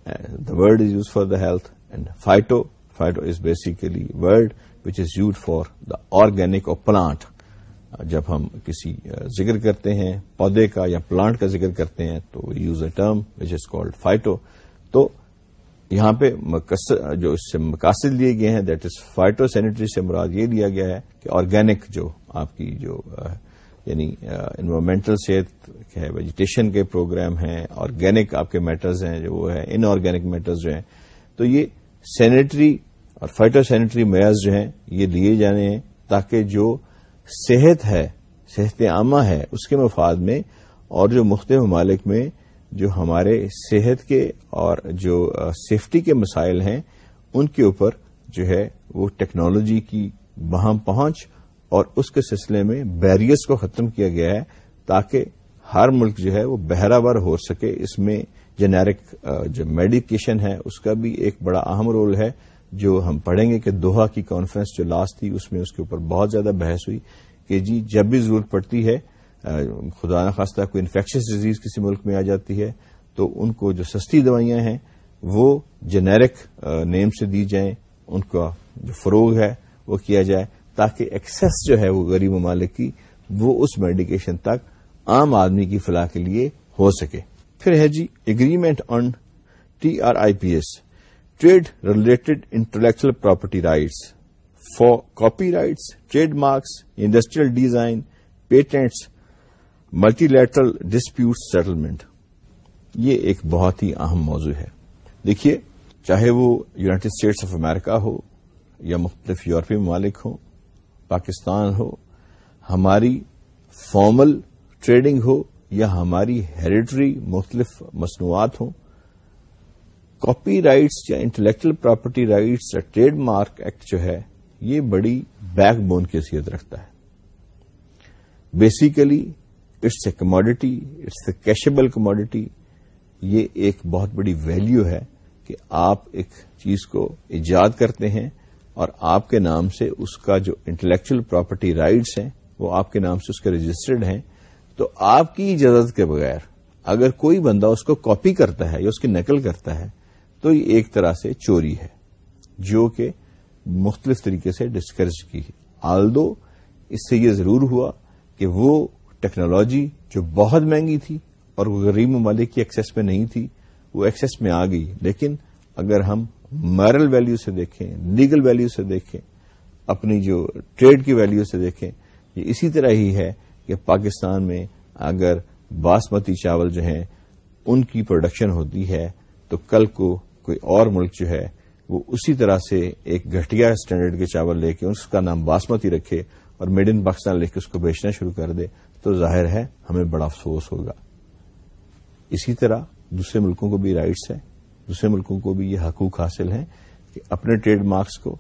the word is use for the health and phyto phyto is basically word which is use for the organic اور پلانٹ جب ہم کسی uh, ذکر کرتے ہیں، پودے کا یا پلانٹ کا ذکر کرتے ہیں تو use a term which is called phyto تو یہاں پہ uh, جو اس سے مقاصد لیے گئے ہیں دیٹ از فائٹو سینیٹری سے مراد یہ لیا گیا ہے کہ آرگینک جو آپ کی جو uh, یعنی انوائرمنٹل صحت ہے ویجیٹیشن کے پروگرام ہیں آرگینک آپ کے میٹرز ہیں جو وہ ہے ان آرگینک میٹرز جو ہیں۔ تو یہ سینیٹری اور فائٹو سینیٹری میئرز جو ہیں، یہ لیے جانے ہیں تاکہ جو صحت ہے، صحت عامہ ہے، اس کے مفاد میں اور جو مختلف ممالک میں جو ہمارے صحت کے اور جو سیفٹی کے مسائل ہیں، ان کے اوپر جو ہے وہ ٹیکنالوجی کی بہم پہنچ اور اس کے سلسلے میں بیریئرس کو ختم کیا گیا ہے تاکہ ہر ملک جو ہے وہ بہراور ہو سکے۔ اس میں جنیرک جو میڈیکیشن ہے، اس کا بھی ایک بڑا اہم رول ہے۔ جو ہم پڑھیں گے کہ دوہا کی کانفرنس جو لاسٹ تھی، اس میں اس کے اوپر بہت زیادہ بحث ہوئی کہ جی جب بھی ضرورت پڑتی ہے خدا نخواستہ کوئی انفیکشس ڈیزیز کسی ملک میں آ جاتی ہے، تو ان کو جو سستی دوائیاں ہیں، وہ جنیرک نیم سے دی جائیں۔ ان کا جو فروغ ہے، وہ کیا جائے۔ تاکہ ایکسس جو ہے وہ غریب ممالک کی، وہ اس میڈیکیشن تک عام آدمی کی فلاح کے لیے ہو سکے۔ پھر ہے جی agreement on T R I P S trade related intellectual property rights for copyrights trademarks industrial design patents multilateral dispute settlement یہ ایک بہت ہی اہم موضوع ہے۔ دیکھیے، چاہے وہ یونائٹڈ اسٹیٹس آف امریکہ ہو یا مختلف یورپی ممالک ہوں پاکستان ہو، ہماری فارمل ٹریڈنگ ہو یا ہماری ہیریٹری مختلف مصنوعات ہوں کاپی رائٹس یا انٹلیکچل پراپرٹی رائٹس یا ٹریڈ مارک ایکٹ جو ہے، یہ بڑی بیک بون کی حیثیت رکھتا ہے۔ Basically it's a commodity it's a cashable commodity یہ ایک بہت بڑی ویلیو ہے کہ آپ ایک چیز کو ایجاد کرتے ہیں اور آپ کے نام سے اس کا جو انٹلیکچل پراپرٹی رائٹس ہیں، وہ آپ کے نام سے اس کے رجسٹرڈ ہیں، تو آپ کی اجازت کے بغیر اگر کوئی بندہ اس کو کاپی کرتا ہے یا اس کی نقل کرتا ہے، تو یہ ایک طرح سے چوری ہے، جو کہ مختلف طریقے سے ڈسکرج کی آلدو، اس سے یہ ضرور ہوا کہ وہ ٹیکنالوجی جو بہت مہنگی تھی اور وہ غریب ممالک کی ایکسس میں نہیں تھی، وہ ایکسس میں آ گئی۔ لیکن اگر ہم مارل ویلیو سے دیکھیں لیگل ویلیو سے دیکھیں، اپنی جو ٹریڈ کی ویلیو سے دیکھیں، یہ اسی طرح ہی ہے کہ پاکستان میں اگر باسمتی چاول جو ہیں ان کی پروڈکشن ہوتی ہے تو کل کو کوئی اور ملک جو ہے وہ اسی طرح سے ایک گھٹیا اسٹینڈرڈ کے چاول لے کے اس کا نام باسمتی رکھے اور میڈ ان پاکستان لے کے اس کو بیچنا شروع کر دے تو ظاہر ہے ہمیں بڑا افسوس ہوگا۔ اسی طرح دوسرے ملکوں کو بھی رائٹس ہیں دوسرے ملکوں کو بھی یہ حقوق حاصل ہیں کہ اپنے ٹریڈ مارکس کو،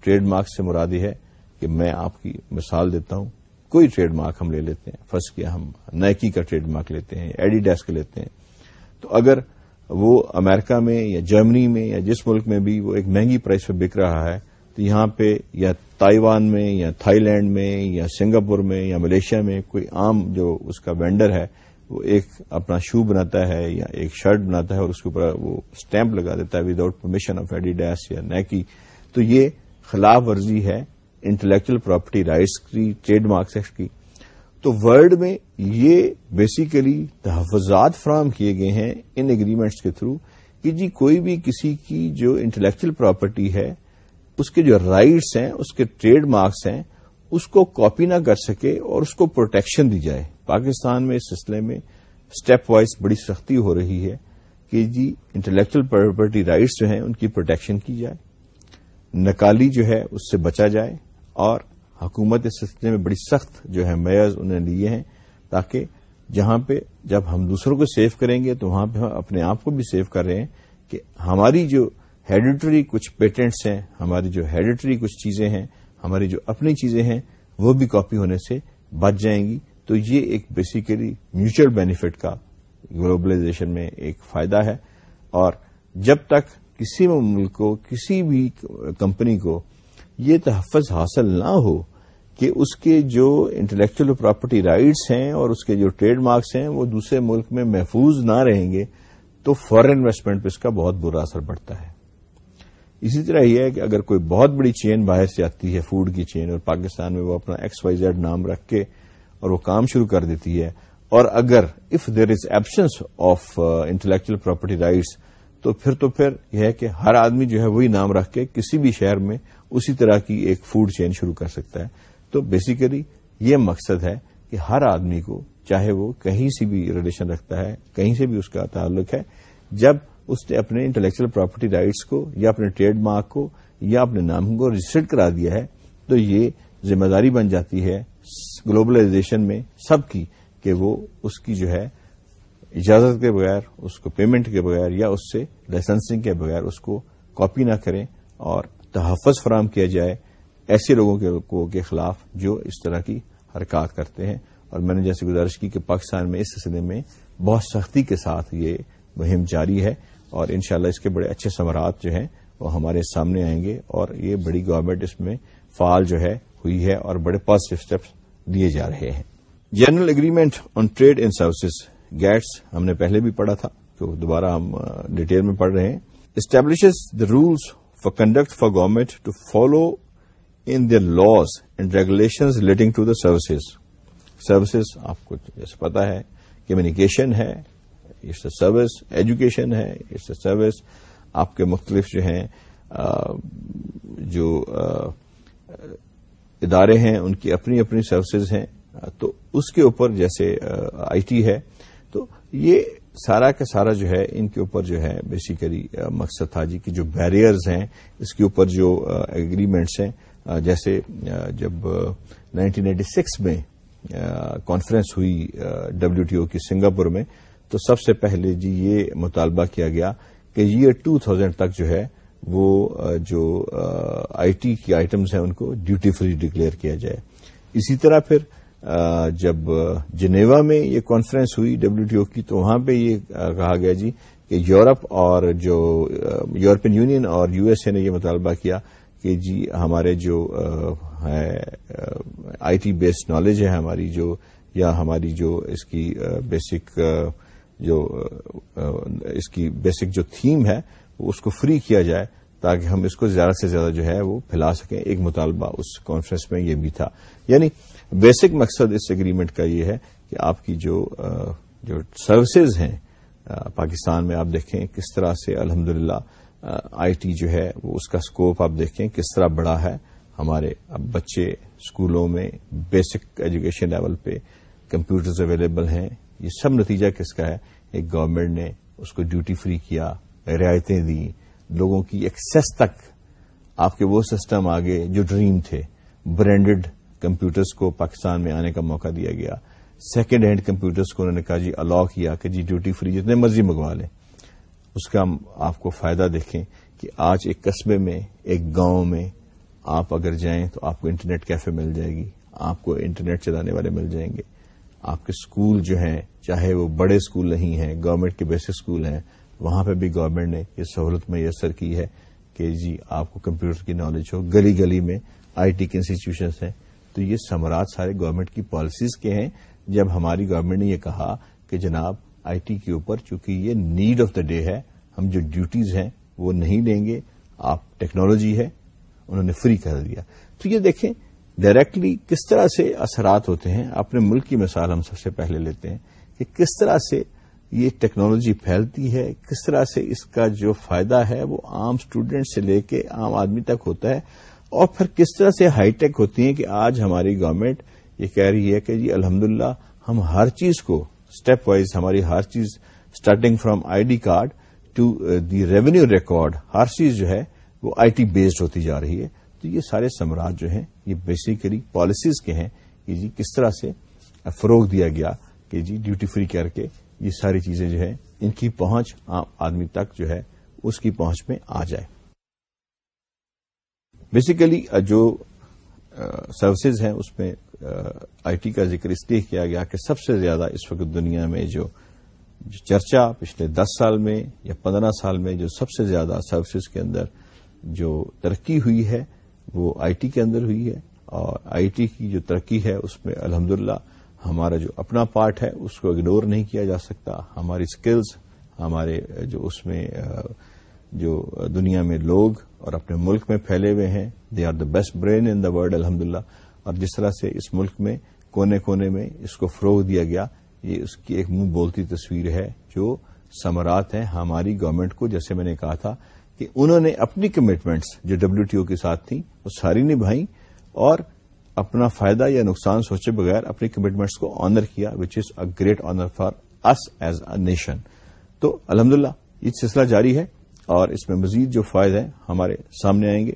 ٹریڈ مارکس سے مرادی ہے کہ میں آپ کی مثال دیتا ہوں۔ کوئی ٹریڈ مارک ہم لے لیتے ہیں فرسٹ کیا ہم نائکی کا ٹریڈ مارک لیتے ہیں ایڈیڈاس کا لیتے ہیں۔ تو اگر وہ امریکہ میں یا جرمنی میں یا جس ملک میں بھی وہ ایک مہنگی پرائز پہ بک رہا ہے، تو یہاں پہ یا تائیوان میں یا تھائی لینڈ میں یا سنگاپور میں یا ملیشیا میں کوئی عام جو اس کا وینڈر ہے وہ ایک اپنا شو بناتا ہے یا ایک شرٹ بناتا ہے اور اس کے اوپر وہ اسٹیمپ لگا دیتا ہے وداؤٹ پرمیشن آف ایڈی ڈیس یا نیکی تو یہ خلاف ورزی ہے انٹلیکچل پراپرٹی رائٹس کی ٹریڈ مارکس ایکٹ کی. تو ورلڈ میں یہ بیسیکلی تحفظات فراہم کیے گئے ہیں ان اگریمنٹس کے تھرو کہ جی کوئی بھی کسی کی جو انٹلیکچل پراپرٹی ہے، اس کے جو رائٹس ہیں، اس کے ٹریڈ مارکس ہیں اس کو کاپی نہ کر سکے اور اس کو پروٹیکشن دی جائے۔ پاکستان میں اس سلسلے میں اسٹیپ وائز بڑی سختی ہو رہی ہے کہ جی انٹلیکچل پراپرٹی رائٹس جو ہیں ان کی پروٹیکشن کی جائے، نکالی جو ہے اس سے بچا جائے اور حکومت اس سلسلے میں بڑی سخت جو ہے میئرز انہیں لیے ہیں تاکہ جہاں پہ جب ہم دوسروں کو سیو کریں گے تو وہاں پہ ہم اپنے آپ کو بھی سیو کر رہے ہیں کہ ہماری جو ہیڈیٹری کچھ پیٹنٹس ہیں، ہماری جو ہیڈیٹری کچھ چیزیں ہیں ہماری جو اپنی چیزیں ہیں، وہ بھی کاپی ہونے سے بچ جائیں گی۔ تو یہ ایک بیسیکلی میوچل بینیفٹ کا گلوبلائزیشن میں ایک فائدہ ہے۔ اور جب تک کسی ملک کو، کسی بھی کمپنی کو یہ تحفظ حاصل نہ ہو کہ اس کے جو انٹلیکچل پراپرٹی رائٹس ہیں اور اس کے جو ٹریڈ مارکس ہیں، وہ دوسرے ملک میں محفوظ نہ رہیں گے، تو فورن انویسٹمنٹ پہ اس کا بہت برا اثر پڑتا ہے۔ اسی طرح یہ ہے کہ اگر کوئی بہت بڑی چین باہر سے آتی ہے فوڈ کی چین، اور پاکستان میں وہ اپنا ایکس وائی زیڈ نام رکھ کے اور وہ کام شروع کر دیتی ہے، اور اگر if there is absence of intellectual property rights تو پھر تو پھر یہ ہے کہ ہر آدمی جو ہے وہی نام رکھ کے کسی بھی شہر میں اسی طرح کی ایک فوڈ چین شروع کر سکتا ہے۔ تو بیسیکلی یہ مقصد ہے کہ ہر آدمی کو، چاہے وہ کہیں سے بھی ریلیشن رکھتا ہے، کہیں سے بھی اس کا تعلق ہے، جب اس نے اپنے انٹلیکچل پراپرٹی رائٹس کو یا اپنے ٹریڈ مارک کو یا اپنے نام کو رجسٹرڈ کرا دیا ہے تو یہ ذمہ داری بن جاتی ہے گلوبلائزیشن میں سب کی کہ وہ اس کی جو ہے اجازت کے بغیر، اس کو پیمنٹ کے بغیر یا اس سے لائسنسنگ کے بغیر اس کو کاپی نہ کریں اور تحفظ فراہم کیا جائے ایسے لوگوں کے خلاف جو اس طرح کی حرکات کرتے ہیں۔ اور میں نے جیسے گزارش کی کہ پاکستان میں اس سلسلے میں بہت سختی کے ساتھ یہ مہم جاری ہے۔ اور انشاءاللہ اس کے بڑے اچھے ثمرات جو ہیں وہ ہمارے سامنے آئیں گے اور یہ بڑی گورنمنٹ اس میں فعال جو ہے ہوئی ہے اور بڑے پازیٹو اسٹیپس دیے جا رہے ہیں۔ General agreement on trade in services GATS ہم نے پہلے بھی پڑھا تھا تو دوبارہ ہم ڈیٹیل میں پڑھ رہے ہیں۔ Establishes the rules for conduct for government to follow in their laws and regulation relating to the services services آپ کو جیسے پتا ہے کمیونیکیشن ہے اٹس اے سروس ایجوکیشن ہے اٹس اے سروس آپ کے مختلف جو ہیں جو ادارے ہیں، ان کی اپنی اپنی سروسز ہیں۔ تو اس کے اوپر جیسے آئی ٹی ہے، تو یہ سارا کا سارا جو ہے، ان کے اوپر جو ہے بیسیکلی مقصد تھا جی کہ جو بیریئرز ہیں، اس کے اوپر جو ایگریمنٹس ہیں۔ جیسے جب نائنٹین ایٹی سکس میں کانفرنس ہوئی ڈبلو ٹی او کی سنگاپور میں تو سب سے پہلے جی یہ مطالبہ کیا گیا کہ ایئر ٹو تھاؤزینڈ تک جو ہے وہ جو آئی ٹی کی آئٹمز ہیں ان کو ڈیوٹی فری ڈکلیئر کیا جائے۔ اسی طرح پھر جب جنیوا میں یہ کانفرنس ہوئی ڈبلو ٹی او کی، تو وہاں پہ یہ کہا گیا جی کہ یورپ اور جو یورپین یونین اور یو ایس اے نے یہ مطالبہ کیا کہ جی ہمارے جو ہے آئی ٹی بیسڈ نالج ہے ہماری جو، یا ہماری جو اس کی بیسک جو اس کی بیسک جو تھیم ہے، اس کو فری کیا جائے تاکہ ہم اس کو زیادہ سے زیادہ جو ہے وہ پھیلا سکیں۔ ایک مطالبہ اس کانفرنس میں یہ بھی تھا۔ یعنی بیسک مقصد اس اگریمنٹ کا یہ ہے کہ آپ کی جو جو سروسز ہیں پاکستان میں آپ دیکھیں کس طرح سے الحمد آئی ٹی جو ہے وہ اس کا اسکوپ آپ دیکھیں کس طرح بڑا ہے۔ ہمارے اب بچے اسکولوں میں بیسک ایجوکیشن لیول پہ کمپیوٹرز اویلیبل ہیں۔ یہ سب نتیجہ کس کا ہے؟ ایک گورنمنٹ نے اس کو ڈیوٹی فری کیا، رعایتیں دی لوگوں کی ایکسس تک آپ کے وہ سسٹم آگے جو ڈریم تھے۔ برانڈڈ کمپیوٹرز کو پاکستان میں آنے کا موقع دیا گیا۔ سیکنڈ ہینڈ کمپیوٹرز کو انہوں نے کہا جی الاؤ کیا کہ جی ڈیوٹی فری جتنے مرضی منگوا لیں۔ اس کا آپ کو فائدہ دیکھیں کہ آج ایک قصبے میں، ایک گاؤں میں آپ اگر جائیں تو آپ کو انٹرنیٹ کیفے مل جائے گی، آپ کو انٹرنیٹ چلانے والے مل جائیں گے۔ آپ کے اسکول جو ہیں، چاہے وہ بڑے اسکول نہیں ہیں گورنمنٹ کے بیسک اسکول ہیں، وہاں پہ بھی گورنمنٹ نے یہ سہولت میسر کی ہے کہ جی آپ کو کمپیوٹر کی نالج ہو، گلی گلی میں آئی ٹی کے انسٹیٹیوشنس ہیں۔ تو یہ سمراج سارے گورنمنٹ کی پالیسیز کے ہیں۔ جب ہماری گورنمنٹ نے یہ کہا کہ جناب، آئی ٹی کے اوپر چونکہ یہ نیڈ آف دا ڈے ہے، ہم جو ڈیوٹیز ہیں وہ نہیں لیں گے، آپ ٹیکنالوجی ہے، انہوں نے فری کر دیا۔ تو یہ دیکھیں ڈائریکٹلی کس طرح سے اثرات ہوتے ہیں؟ اپنے ملک کی مثال ہم سب سے پہلے لیتے ہیں کہ کس طرح سے یہ ٹیکنالوجی پھیلتی ہے، کس طرح سے اس کا جو فائدہ ہے وہ عام اسٹوڈینٹ سے لے کے عام آدمی تک ہوتا ہے، اور پھر کس طرح سے ہائی ٹیک ہوتی ہیں کہ آج ہماری گورنمنٹ یہ کہہ رہی ہے کہ جی الحمد ہم ہر چیز کو اسٹیپ وائز ہماری ہر چیز starting from I D card to the revenue record ہر چیز جو ہے وہ آئی ٹی بیسڈ ہوتی جا رہی ہے۔ تو یہ سارے سمراج جو ہیں، یہ بیسیکلی پالیسیز کے ہیں کہ جی کس طرح سے فروغ دیا گیا کہ جی ڈیوٹی فری کر کے یہ ساری چیزیں جو ہے ان کی پہنچ عام آدمی تک جو ہے، اس کی پہنچ میں آ جائے۔ بیسیکلی جو سروسز ہیں، اس میں آئی ٹی کا ذکر اس لیے کیا گیا کہ سب سے زیادہ اس وقت دنیا میں جو چرچا پچھلے دس سال میں یا پندرہ سال میں جو سب سے زیادہ سروسز کے اندر جو ترقی ہوئی ہے وہ آئی ٹی کے اندر ہوئی ہے اور آئی ٹی کی جو ترقی ہے اس میں الحمد ہمارا جو اپنا پارٹ ہے اس کو اگنور نہیں کیا جا سکتا۔ ہماری سکلز ہمارے جو اس میں جو دنیا میں لوگ اور اپنے ملک میں پھیلے ہوئے ہیں they are the best brain in the world الحمد اور جس طرح سے اس ملک میں کونے کونے میں اس کو فروغ دیا گیا، یہ اس کی ایک منہ بولتی تصویر ہے جو سمرات ہیں ہماری گورنمنٹ کو، جیسے میں نے کہا تھا کہ انہوں نے اپنی کمٹمنٹس جو ڈبلو ٹی او کے ساتھ تھیں، وہ ساری نبھائی اور اپنا فائدہ یا نقصان سوچے بغیر اپنی کمٹمنٹس کو آنر کیا which is a great honour for us as a nation تو الحمدللہ، یہ سلسلہ جاری ہے اور اس میں مزید جو فائدے ہیں ہمارے سامنے آئیں گے۔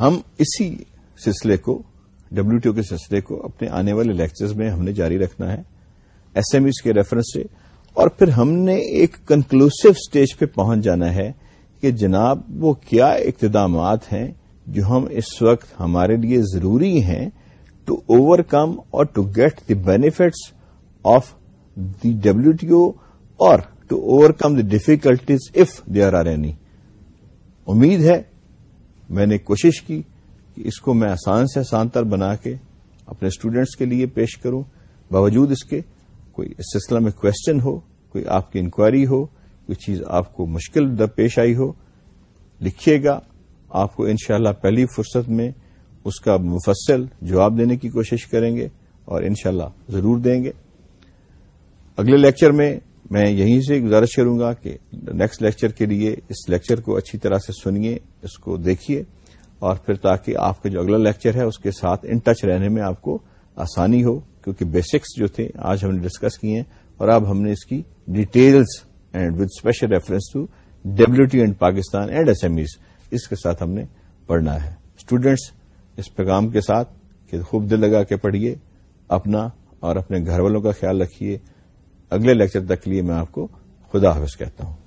ہم اسی سلسلے کو ڈبلو ٹی او کے سلسلے کو اپنے آنے والے لیکچرز میں ہم نے جاری رکھنا ہے۔ ایس ایم ایز کے ریفرنس سے اور پھر ہم نے ایک کنکلوسو سٹیج پہ پہنچ جانا ہے کہ جناب وہ کیا اقتدامات ہیں جو ہم اس وقت ہمارے لیے ضروری ہیں ٹو اوور کم اور to get the benefits of the W T O اور to overcome the difficulties if there are are any امید ہے میں نے کوشش کی کہ اس کو میں آسان سے آسان تر بنا کے اپنے اسٹوڈینٹس کے لیے پیش کروں، باوجود اس کے کوئی اس سلسلہ میں کوشچن ہو، کوئی آپ کی انکوائری ہو، کوئی چیز آپ کو مشکل در پیش آئی ہو، لکھیے گا۔ آپ کو انشاءاللہ پہلی فرصت میں اس کا مفصل جواب دینے کی کوشش کریں گے اور انشاءاللہ ضرور دیں گے۔ اگلے لیکچر میں میں یہیں سے گزارش کروں گا کہ نیکسٹ لیکچر کے لیے اس لیکچر کو اچھی طرح سے سنیے، اس کو دیکھیے اور پھر تاکہ آپ کا جو اگلا لیکچر ہے اس کے ساتھ ان ٹچ رہنے میں آپ کو آسانی ہو۔ کیونکہ بیسکس جو تھے، آج ہم نے ڈسکس کیے ہیں اور اب ہم نے اس کی details and with special reference to W T and Pakistan and S M Es اس کے ساتھ ہم نے پڑھنا ہے۔ اسٹوڈینٹس اس پیغام کے ساتھ کہ خوب دل لگا کے پڑھیے، اپنا اور اپنے گھر والوں کا خیال رکھیے۔ اگلے لیکچر تک کے لیے میں آپ کو خدا حافظ کہتا ہوں۔